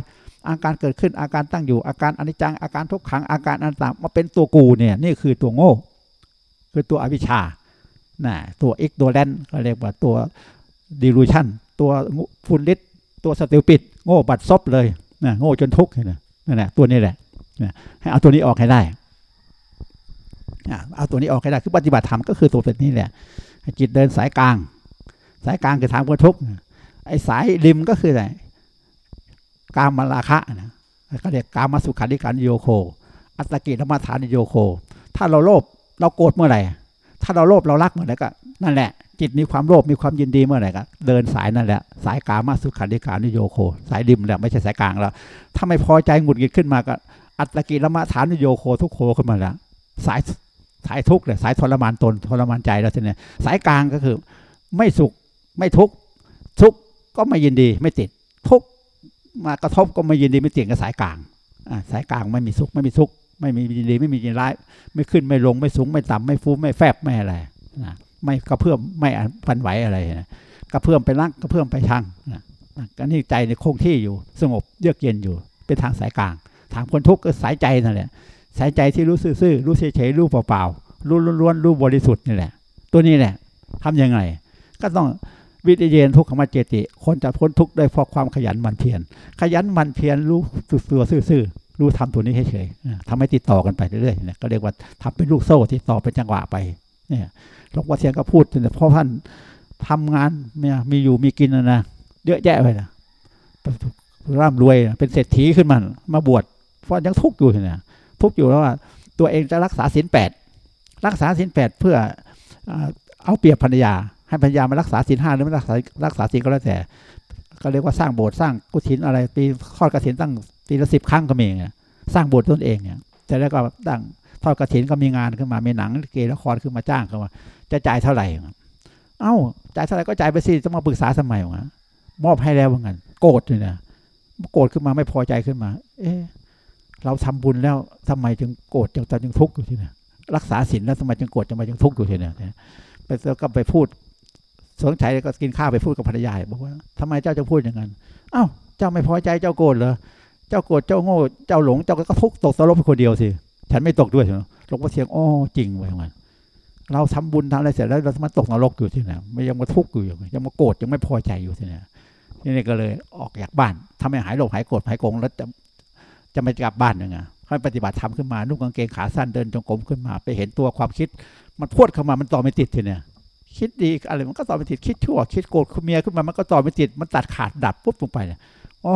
อาการเกิดขึ้นอาการตั้งอยู่อาการอนิจจังอาการทุกขังอาการอันต่างมาเป็นตัวกูเนี่ยนี่คือตัวโง่ คือตัวอวิชชาน่ะตัว ignorance ก็เรียกว่าตัว delusion ตัว foolish ตัว stupid โง่บัดซบเลยนะโง่จนทุกข์นะนั่นแหละตัวนี้แหละให้เอาตัวนี้ออกให้ได้เอาตัวนี้ออกให้ได้คือปฏิบัติธรรมก็คือตัวเป็นนี้แหละจิตเดินสายกลาง สายกลางคือทางพ้นทุกข์ ไอ้สายริมก็คืออะไรกามราคะนะก็เรียกกามสุขัลลิกานุโยโค อัตตกิธรรมฐานโยโค ถ้าเราโลภเราโกรธเมื่อไหร่ ถ้าเราโลภเรารักเมื่อไหร่ก็นั่นแหละ จิตมีความโลภมีความยินดีเมื่อไหร่ก็เดินสายนั่นแหละ สายกามาสุขานิการโยโค สายริมแหละไม่ใช่สายกลางแล้ว ถ้าไม่พอใจหงุดหงิดขึ้นมาก็ อัตตกิรมฐานโยโคทุกโคขึ้นมาแล้ว สายสายทุกเลยสายทรมานตนทรมานใจแล้วทีนี้สายกลางก็คือ ไม่สุขไม่ทุกข์ทุก ก็ไม่ยินดีไม่ติด ทุกมากระทบก็ไม่ยินดีไม่ติดกับสายกลางสายกลางไม่มีสุขไม่มีทุกไม่มียินดีไม่มียินร้าย ไม่ขึ้นไม่ลงไม่สูงไม่ต่ำไม่ฟูไม่แฟบไม่อะไรนะไม่กระเพื่อมไม่ปันไหวอะไรนะกระเพื่อมไปรักกระเพื่อมไปชังนะก็นี่ใจในคงที่อยู่สงบเยือกเย็นอยู่ เป็นทางสายกลาง ถามคนทุกข์ก็สายใจนั่นแหละสายใจที่รู้ซื่อๆรู้เฉยๆรู้เปล่าๆรู้ล้วนๆรู้บริสุทธิ์นี่แหละ ตัวนี้แหละทํำยังไง ก็ต้อง วิทยเยนทุกขมาเจติ คนจะพ้นทุกข์ได้เพราะความขยันหมั่นเพียรขยันหมั่นเพียรรู้ตัวซื่อๆรู้ทำตัวนี้เฉยๆทำให้ติดต่อกันไปเรื่อยๆเนี่ยก็เรียกว่าทำเป็นลูกโซ่ที่ต่อเป็นจังหวะไปเนี่ยหลวงพ่อเทียนก็พูดแต่พ่อท่านทำงานเนี่ยมีอยู่มีกินนะนะเยอะแยะไปนะร่ำรวยเป็นเศรษฐีขึ้นมามาบวชเพราะยังทุกข์อยู่เนี่ยทุกข์อยู่แล้วว่าตัวเองจะรักษาศีลแปดรักษาศีลแปดเพื่อเอาเปรียบภรรยา ให้ภรรยามารักษาศีลห้าหรือไม่รักษารักษาศีลก็แล้วแต่ ก็เรียกว่าสร้างโบสถ์สร้างกุฏิอะไรปีทอดกระถินตั้งปีละสิบครั้งก็มีไงสร้างโบสถ์ตนเองเนี่ยแต่แล้วก็ตั้งทอดกระถินก็มีงานขึ้นมา มีหนังเกละครขึ้นมาจ้างเข้ามาจะจ่ายเท่าไหร่เอ้าจ่ายเท่าไหร่ก็จ่ายไปสิจะมาปรึกษาสมัยวะมอบให้แล้วเหมือนกันโกรธเลยนะโกรธขึ้นมาไม่พอใจขึ้นมา เอ๊เราทำบุญแล้วทำไมจึงโกรธจึงจึงทุกข์อยู่ที่นี่รักษาศีลแล้วทำไมจึงโกรธทำไมจึงทุกข์อยู่ที่นี่ไปแล้วก็ไปพูด สงสัยก็กินข้าวไปพูดกับภรรยาบอกว่าทำไมเจ้าจะพูดอย่างนั้นเอ้าเจ้าไม่พอใจเจ้าโกรธเหรอเจ้าโกรธเจ้าโง่เจ้าหลงเจ้าก็ทุกตกตลบไปคนเดียวสิฉันไม่ตกด้วยใช่ไหมหลวงพ่อเทียงอ้อจริงไว้มันเราทำบุญทำอะไรเสร็จแล้วเรามาตกนรกอยู่ที่ไหนไม่ยังมาทุกข์อยู่อย่างยังมาโกรธยังไม่พอใจอยู่ที่ไหนนี่ก็เลยออกจากบ้านทำให้หายโลภหายโกรธหายโกงแล้วจะจะไม่กลับบ้านยังไงค่อยปฏิบัติธรรมขึ้นมานุ่งกางเกงขาสั้นเดินจงกรมขึ้นมา ไปเห็นตัวความคิด มันพวดเข้ามามันต่อไม่ติดทีเนี่ย คิดดีอะไรมันก็ต่อไม่ติดคิดชั่ว คิดโกรธคุณเมียขึ้นมามันก็ต่อไม่ติดมันตัดขาดดับปุ๊บลงไปเนี่ยอ๋อ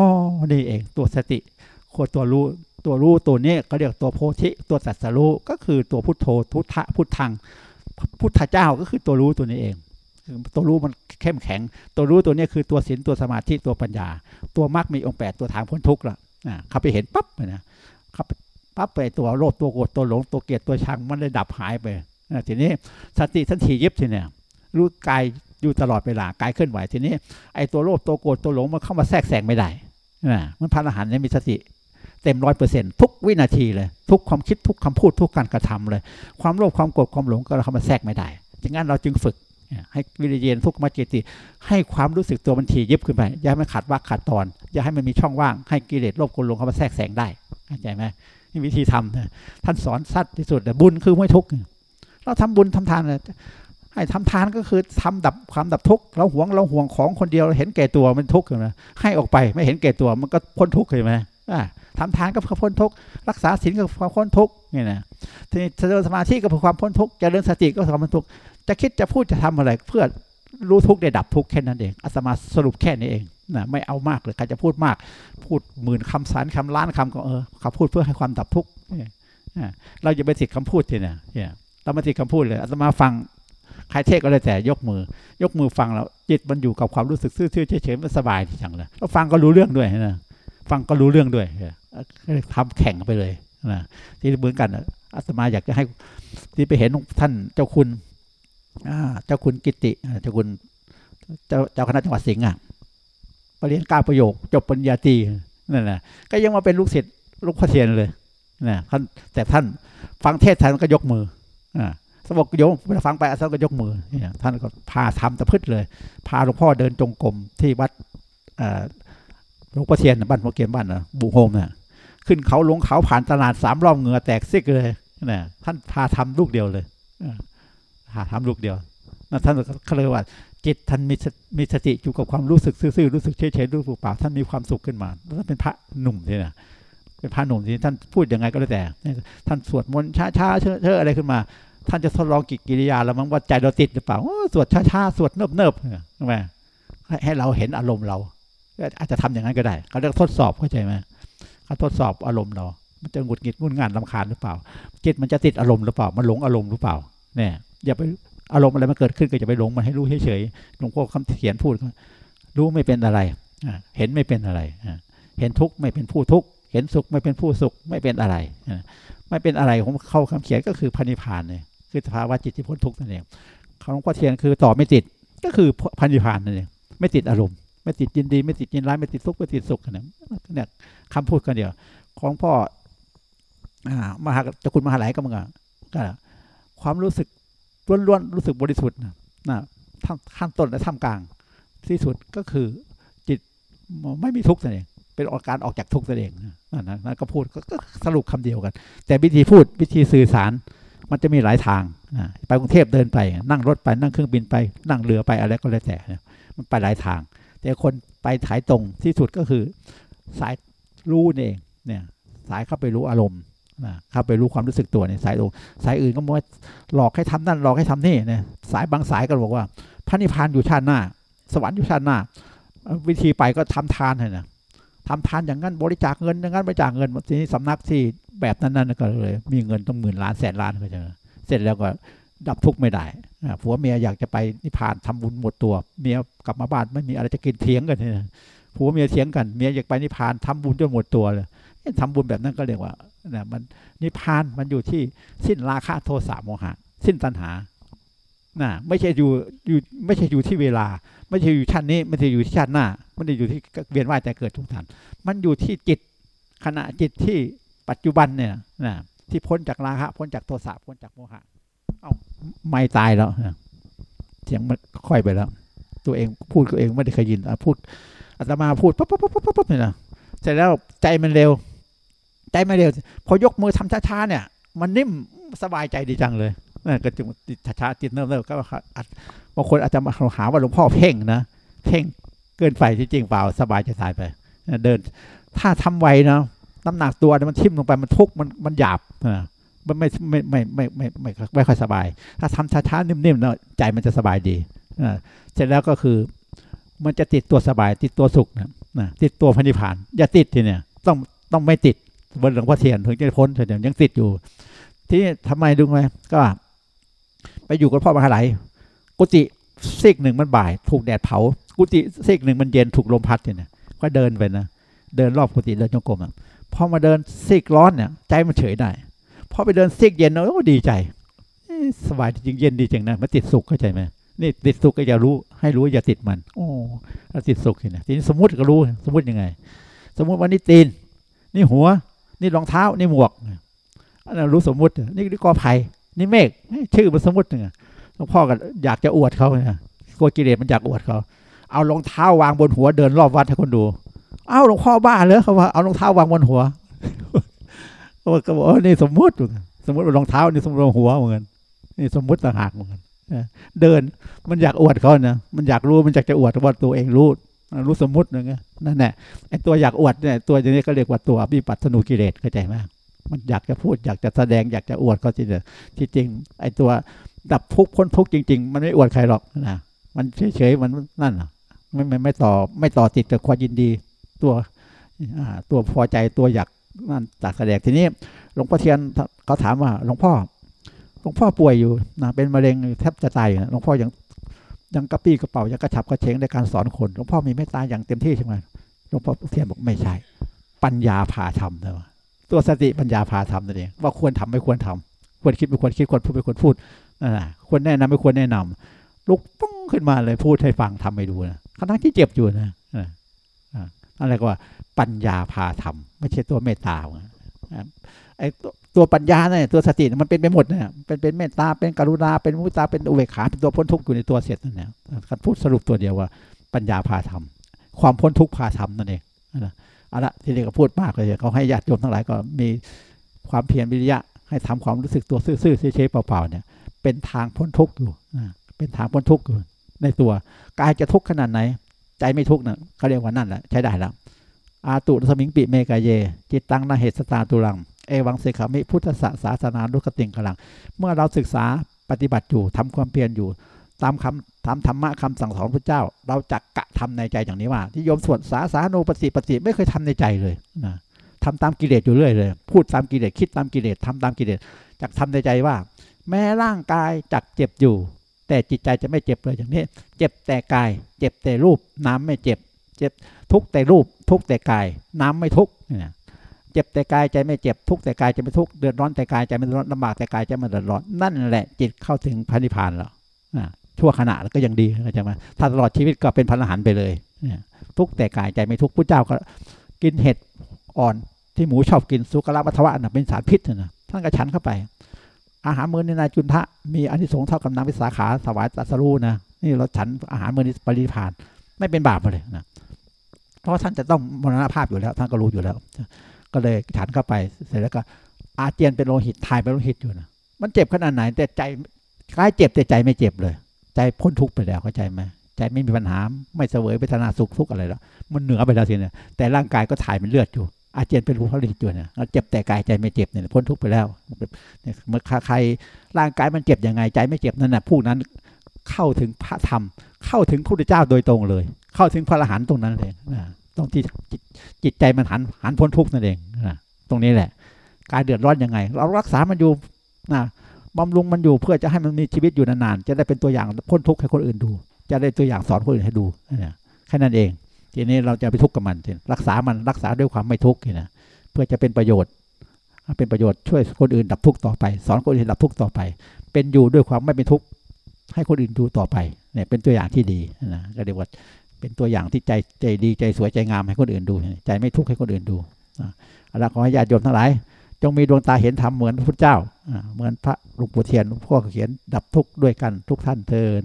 นี่เองตัวสติโคตัวรู้ตัวรู้ตัวนี้ก็เรียกตัวโพธิตัวสัตสรู้ก็คือตัวพุทโธพุทธะพุทธังพุทธเจ้าก็คือตัวรู้ตัวนี้เองตัวรู้มันเข้มแข็ง ตัวรู้ตัวนี้คือตัวศีลตัวสมาธิตัวปัญญา ตัวมรรคมีองค์แปดตัวทางพ้นทุกข์ละนะเขาไปเห็นปั๊บนะเขาปั๊บไปตัวโลภตัวโกรธตัวหลงตัวเกลียดตัวชังมันเลยดับหายไปนะทีนี้สติทันทียิบทีเนี่ย รู้กายอยู่ตลอดเวลากายเคลื่อนไหวทีนี้ ไอ้ตัวโลภตัวโกรธตัวหลงมันเข้ามาแทรกแซงไม่ได้นะมันพระอรหันต์เนี่ยมีสติเต็มร้อยเปอร์เซ็นทุกวินาทีเลย ทุกความคิดทุกคำพูดทุกการกระทำเลย ความโลภความโกรธความหลงก็เข้ามาแทรกไม่ได้อย่างนั้นเราจึงฝึกให้วิริยนทุกขมจเจติ ให้ความรู้สึกตัวมันถี่ยิบขึ้นไป อย่าให้มันขาดว่าขาดตอน อย่าให้มันมีช่องว่างให้กิเลสโลภโกรธหลงเข้ามาแทรกแซงได้เข้าใจไหมนี่วิธีทำนะท่านสอนสัตว์ที่สุดแต่บุญคือไม่ทุกข์เราทำบุญทำทาน ให้ทำทานก็คือทำดับความดับทุกข์เราหวงเราห่วงของคนเดียวเราเห็นแก่ตัวมันทุกข์นะให้ออกไปไม่เห็นแก่ตัวมันก็พ้นทุกข์เลยไหมทำทานก็เพื่อพ้นทุกข์รักษาศีลก็เพื่อความพ้นทุกข์นี่นะทีนี้เจริญสมาธิก็เพื่อความพ้นทุกข์เจริญสติก็เพื่อความพ้นทุกข์จะคิดจะพูดจะทำอะไรเพื่อรู้ทุกข์ได้ดับทุกข์แค่นั้นเองอาตมาสรุปแค่นี้เองนะไม่เอามากเลยใครจะพูดมาก พูดหมื่นคำสารคำล้านคำก็เออเขาพูดเพื่อให้ความดับทุกข์เราจะไปติดคำพูดทีเนี่ยเรามาติดคำพูดเลยอาตมาฟัง ใครเทศก็เลยแต่ยกมือ ยกมือฟังแล้วจิตมันอยู่กับความรู้สึกซื่อๆเฉยๆมันสบายที่จังเลยแล้วฟังก็รู้เรื่องด้วยนะฟังก็รู้เรื่องด้วยทำแข่งไปเลยนะที่เหมือนกันอาตมาอยากจะให้ที่ไปเห็นท่านเจ้าคุณเจ้าคุณกิติเจ้าคุณเจ้าเจ้าคณะจังหวัดสิงห์อะปรริญญาก้าประโยค จบปริญญาตรีนั่นแหละก็ยังมาเป็นลูกศิษย์ลูกพ่อเทียนเลยนะท่านแต่ท่านฟังเทศท่านก็ยกมืออ่า สมบโยมเวลาฟังไปอาจารย์ก็ยกมือเนี่ยท่านก็พาทำตะพืชเลย พาหลวงพ่อเดินจงกรมที่วัดหลวงพ่อเทียนบ้านพ่อเกียนบ้านนะบุโฮมเนี่ยขึ้นเขาลงเขาผ่านตลาดสามรอบเหงื่อแตกซิกเลยนะท่านพาทำลูกเดียวเลยพาทำลูกเดียวนั่นท่านเขาเลยว่าจิตท่านมีมีสติอยู่กับความรู้สึกซื่อๆรู้สึกเฉยๆรู้สึกเปล่าท่านมีความสุขขึ้นมาท่านเป็นพระหนุ่มเลยนะเป็นพระหนุ่มที่ท่านพูดยังไงก็แล้วแต่ ท่านสวดมนต์ช้าๆเชื่ออะไรขึ้นมา ท่านจะทดลองกิจกิริยาแล้วมั้งว่าใจเราติดหรือเปล่าสวดช้าๆสวดเนิบๆใช่ไหมให้เราเห็นอารมณ์เรา อาจจะทำอย่างนั้นก็ได้ เขาเรียกทดสอบเข้าใจไหมเขาทดสอบอารมณ์เรา มันจะหงุดหงิดงุนงานลำคาญหรือเปล่า จิตมันจะติดอารมณ์หรือเปล่า มันหลงอารมณ์หรือเปล่า เนี่ยอย่าไปอารมณ์อะไรมันเกิดขึ้นก็จะไปหลงมันให้รู้เฉยๆหลวงพ่อคำเขียนพูดรู้ไม่เป็นอะไรเห็นไม่เป็นอะไร เห็นทุกข์ไม่เป็นผู้ทุกข์ เห็นสุขไม่เป็นผู้สุข ไม่เป็นอะไร ไม่เป็นอะไรของเข้าคำเขียนก็คือพันิพานเนี่ย คือสภาวะจิตที่พ้นทุกข์นั่นเองคำหลวงพ่อเทียนคือต่อไม่ติดก็คือพันิพานนั่นเองไม่ติดอารมณ์ ไม่ติดยินดี ไม่ติดยินร้ายไม่ติดทุกข์ไม่ติดสุขนะเนี่ยคำพูดกันเดียว ของพ่ออมหาจะคุณมหาไหลก็มึงอะก็ความรู้สึกล้วนๆรู้สึกบริสุทธิ์นะนะขั้นต้นและท่ามกลาง ที่สุดก็คือจิตไม่มีทุกข์นั่นเองเป็นอาการออกจากทุกข์นั่นเองนั่นก็พูดก็สรุปคำเดียวกัน แต่วิธีพูดวิธีสื่อสาร มันจะมีหลายทางไปกรุงเทพเดินไป นั่งรถไปนั่งเครื่องบินไป นั่งเรือไปอะไรก็แล้วแต่ มันไปหลายทาง แต่คนไปถ่ายตรงที่สุดก็คือสายรู้เองเนี่ยสายเข้าไปรู้อารมณ์เข้าไปรู้ความรู้สึกตัวเนี่ยสายตรงสายอื่นก็มัวหลอกให้ทำนั่นหลอกให้ทำนี่เนี่ยสายบางสายก็บอกว่า พระนิพพานอยู่ชาติหน้า สวรรค์อยู่ชาติหน้า วิธีไปก็ทำทานเลยนะ ทำทานอย่างนั้นบริจาคเงินอย่างนั้นบริจาคเงินทีนี้สำนักที่แบบนั้นนั่นก็เลย มีเงินต้องหมื่นล้านแสนล้านก็จะเสร็จแล้วก็ดับทุกข์ไม่ได้ผัวเมียอยากจะไปนิพพานทำบุญหมดตัว เมียกลับมาบ้านไม่มีอะไรจะกินเถียงกันเนี่ยผัวเมียเถียงกันเมียอยากไปนิพพานทำบุญจนหมดตัวเลยทำบุญแบบนั้นก็เรียกว่าเนี่ยมันนิพพานมันอยู่ที่สิ้นราคะโทสะโมหะ สิ้นตัณหา น่ะไม่ใช่อยู่อยู่ไม่ใช่อยู่ที่เวลา ไม่ใช่อยู่ชาตินี้ ไม่ใช่อยู่ที่ชาติหน้า ไม่ได้อยู่ที่เวียนว่ายแต่เกิดทุกท่านมันอยู่ที่จิตขณะจิตที่ปัจจุบันเนี่ยนะที่พ้นจากราคะพ้นจากโทสะพ้นจากโมหะเอาไม่ตายแล้วเสียงมันค่อยไปแล้ว ตัวเองพูดตัวเองไม่ได้เคยยินพูดอาตมาพูดปั๊บปั๊บปั๊บปั๊บเนี่ยนะเสร็จแล้วใจมันเร็ว ใจไม่เร็ว พอยกมือทำช้าๆเนี่ย มันนิ่มสบายใจดีจังเลย นั่นก็จึงติดช้าๆติดเนิ่มๆก็บางคนอาจจะมาหาว่าหลวงพ่อเพ่งนะเพ่งเกินไปจริงๆเปล่าสบายจะตายไปเดิน ถ้าทำไวนะน้ำหนักตัวมันทิ่มลงไปมันทุกมันมันหยาบนะมันไม่ไม่ไม่ไม่ไม่ไม่ไม่ค่อยสบาย ถ้าทำช้าๆนิ่มๆเนาะใจมันจะสบายดีเสร็จแล้วก็คือ มันจะติดตัวสบาย ติดตัวสุขนะนะติดตัวพันิพานอย่าติดทีเนี่ย ต้องต้องไม่ติดบนหลวงพ่อเทียนถึงจะพ้นแต่ยังติดอยู่ ที่ทำไมดูไหมก็ ไปอยู่กับพ่อมหาไหลกุฏิซีกหนึ่งมันบ่าย ถูกแดดเผา กุฏิซีกหนึ่งมันเย็นถูกลมพัดเนี่ยก็เดินไปนะเดินรอบกุฏิเดินจงกรมอะพอมาเดินซีกร้อนเนี่ย ใจมันเฉยได้พอไปเดินซีกเย็นโอ้ดีใจสบายจริงเย็นดีจังนะมันติดสุขเข้าใจไหมนี่ติดสุขก็อย่ารู้ให้รู้อย่าติดมัน โอ้ติดสุขเห็นไหมทีนี้สมมติก็รู้สมมติยังไง สมมติว่านี่ตีน นี่หัว นี่รองเท้านี่หมวกอันนั้นรู้สมมติ นี่นี่กอไผ่ นี่เมฆชื่อมันสมมติหนึ่งหลวงพ่อก็อยากจะอวดเขาเนี่ยกลัวกิเลสมันอยากอวดเขาเอารองเท้าวางบนหัวเดินรอบวัดให้คนดู เอ้าหลวงพ่อบ้าเลยเขาว่าเอารองเท้าวางบนหัวเขาบอกเขาบอกนี่สมมุติสมมติว่ารองเท้านี่สมมติหัวเหมือนกันนี่สมมติต่างหากเหมือนกันเดินมันอยากอวดเขานะมันอยากรู้มันอยากจะอวดว่าตัวเองรู้รู้สมมตินะนั่นแหละไอ้ตัวอยากอวดเนี่ยตัวอย่างนี้ก็เรียกว่าตัววิปัสสนูกิเลสเข้าใจไหม มันอยากจะพูดอยากจะแสดงอยากจะอวดเขาจริงที่จริง ไอ้ตัวดับทุกข์พ้นทุกข์จริง ๆ มันไม่อวดใครหรอกนะมันเฉยๆมันนั่นอ่ไม่ไม่ไม่ต่อไม่ต่อติดกับความยินดี ตัวตัวพอใจตัวอยากนั่นตัดแสดงทีนี้หลวงพ่อเทียนเขาถามว่าหลวงพ่อหลวงพ่อป่วยอยู่นะเป็นมะเร็งแทบจะตายหลวงพ่อยังยังกระปี้กระเป๋ายังกระฉับกระเฉงในการสอนคนหลวงพ่อมีเมตตาอย่างเต็มที่ใช่ไหมหลวงพ่อเทียนบอกไม่ใช่ ปัญญาพาทำนะ ตัวสติปัญญาพาทำนั่นเองว่าควรทำไม่ควรทำควรคิดไม่ควรคิดควรพูดไม่ควรพูดนั่นแหละควรแนะนำไม่ควรแนะนำลุกปุ้งขึ้นมาเลยพูดให้ฟังทำให้ดูนะขณะที่เจ็บอยู่นะอะไรก็ว่า ปัญญาพาทำไม่ใช่ตัวเมตตาไอ้ตัวปัญญาเนี่ยตัวสติมันเป็นไปหมดเนี่ยเป็นเป็นเมตตาเป็นกรุณาเป็นมุตตาเป็นอุเบกขาเป็นตัวพ้นทุกข์อยู่ในตัวเสร็จนั่นแหละการพูดสรุปตัวเดียวว่า ปัญญาพาทำความพ้นทุกข์พาทำนั่นเอง เอาละทีนี้ก็พูดมากเลยเขาให้ญาติโยมทั้งหลายก็มีความเพียรวิริยะ ให้ทำความรู้สึกตัวซื่อๆเฉยๆเปล่าๆเนี่ยเป็นทางพ้นทุกข์อยู่เป็นทางพ้นทุกข์อยู่ในตัวกายจะทุกข์ขนาดไหน ใจไม่ทุกข์เนี่ยเขาเรียกว่านั่นแหละใช้ได้แล้วอาตุสมิงปิเมกาเย จิตตังนาเหตุสตาตุลัง เอวังเสขามิพุทธศาสนาลุกติงกลัง เมื่อเราศึกษาปฏิบัติอยู่ทำความเพียรอยู่ ตามคำทำธรรมะคำสั่งสอนพระเจ้า เราจักกะทำในใจอย่างนี้ว่าที่โยมสวดสาสาโนปฏิปฏิไม่เคยทำในใจเลยนะทำตามกิเลสอยู่เรื่อยเลย พูดตามกิเลสคิดตามกิเลสทำตามกิเลสจักทำในใจว่า แม้ร่างกายจักเจ็บอยู่ แต่จิตใจจะไม่เจ็บเลยอย่างนี้ เจ็บแต่กาย เจ็บแต่รูปน้ำไม่เจ็บ เจ็บทุกแต่รูป ทุกแต่กาย น้ำไม่ทุกเนี่ยเจ็บแต่กายใจไม่เจ็บทุกแต่กายจะไม่ทุกเดือดร้อนแต่กายใจไม่ร้อนลำบากแต่กายใจไม่เดือดร้อนนั่นแหละจิตเข้าถึงพระนิพพานแล้ว ชั่วขณะแล้วก็ยังดีเข้าใจไหมถ้าตลอดชีวิตก็เป็นพระอรหันต์ไปเลยทุกแต่กายใจไม่ทุกผู้เจ้าก็กินเห็ดอ่อนที่หมูชอบกินสุกระมัทวะนะเป็นสารพิษนะท่านก็ฉันเข้าไป อาหารมื้อนี้นายจุนทะ มีอานิสงส์เท่ากับน้ำวิสาขาสวายตัสรูนะนี่เราฉันอาหารมื้อนี้ปริพานไม่เป็นบาปเลยนะเพราะท่านจะต้องมรณภาพอยู่แล้ว ท่านก็รู้อยู่แล้ว ก็เลยฉันเข้าไปเสร็จแล้วก็อาเจียนเป็นโลหิตถ่ายเป็นโลหิตอยู่นะมันเจ็บขนาดไหนแต่ใจกายเจ็บแต่ใจไม่เจ็บเลย ใจพ้นทุกข์ไปแล้วเข้าใจไหมใจไม่มีปัญหาไม่เสวยเวทนาสุขทุกข์อะไรแล้วมันเหนือไปแล้วทีเนี่ยแต่ร่างกายก็ถ่ายเป็นเลือดอยู่ อาเจียนเป็นรูผลิตอยู่เนี่ยเจ็บแต่กายใจไม่เจ็บเนี่ยพ้นทุกข์ไปแล้วเมื่อใครร่างกายมันเจ็บยังไงใจไม่เจ็บนั่นแหะผู้นั้นเข้าถึงพระธรรม เข้าถึงพระพุทธเจ้าโดยตรงเลย เข้าถึงพระอรหันต์ตรงนั้นเองตรงที่จิตใจมันหันหันพ้นทุกข์นั่นเองนะตรงนี้แหละ กายเดือดร้อนยังไง เรารักษามันอยู่นะ บำรุงมันอยู่เพื่อจะให้มันมีชีวิตอยู่นานๆจะได้เป็นตัวอย่างพ้นทุกข์ให้คนอื่นดู จะได้ตัวอย่างสอนคนอื่นให้ดูแค่นั้นเอง ทีนี้เราจะไปทุกข์กับมันรักษามันรักษาด้วยความไม่ทุกข์นะเพื่อจะเป็นประโยชน์ เป็นประโยชน์ช่วยคนอื่นดับทุกข์ต่อไป สอนคนอื่นดับทุกข์ต่อไป เป็นอยู่ด้วยความไม่เป็นทุกข์ให้คนอื่นดูต่อไปเนี่ยเป็นตัวอย่างที่ดีนะก็เรียกว่าเป็นตัวอย่างที่ใจใจดีใจสวยใจงามให้คนอื่นดู ใจไม่ทุกข์ให้คนอื่นดูอะไรขอให้ญาติโยมทั้งหลาย จงมีดวงตาเห็นธรรมเหมือนพระพุทธเจ้า เหมือนพระหลวงปู่เทียนพวกเขียนดับทุกข์ด้วยกันทุกท่านเทิน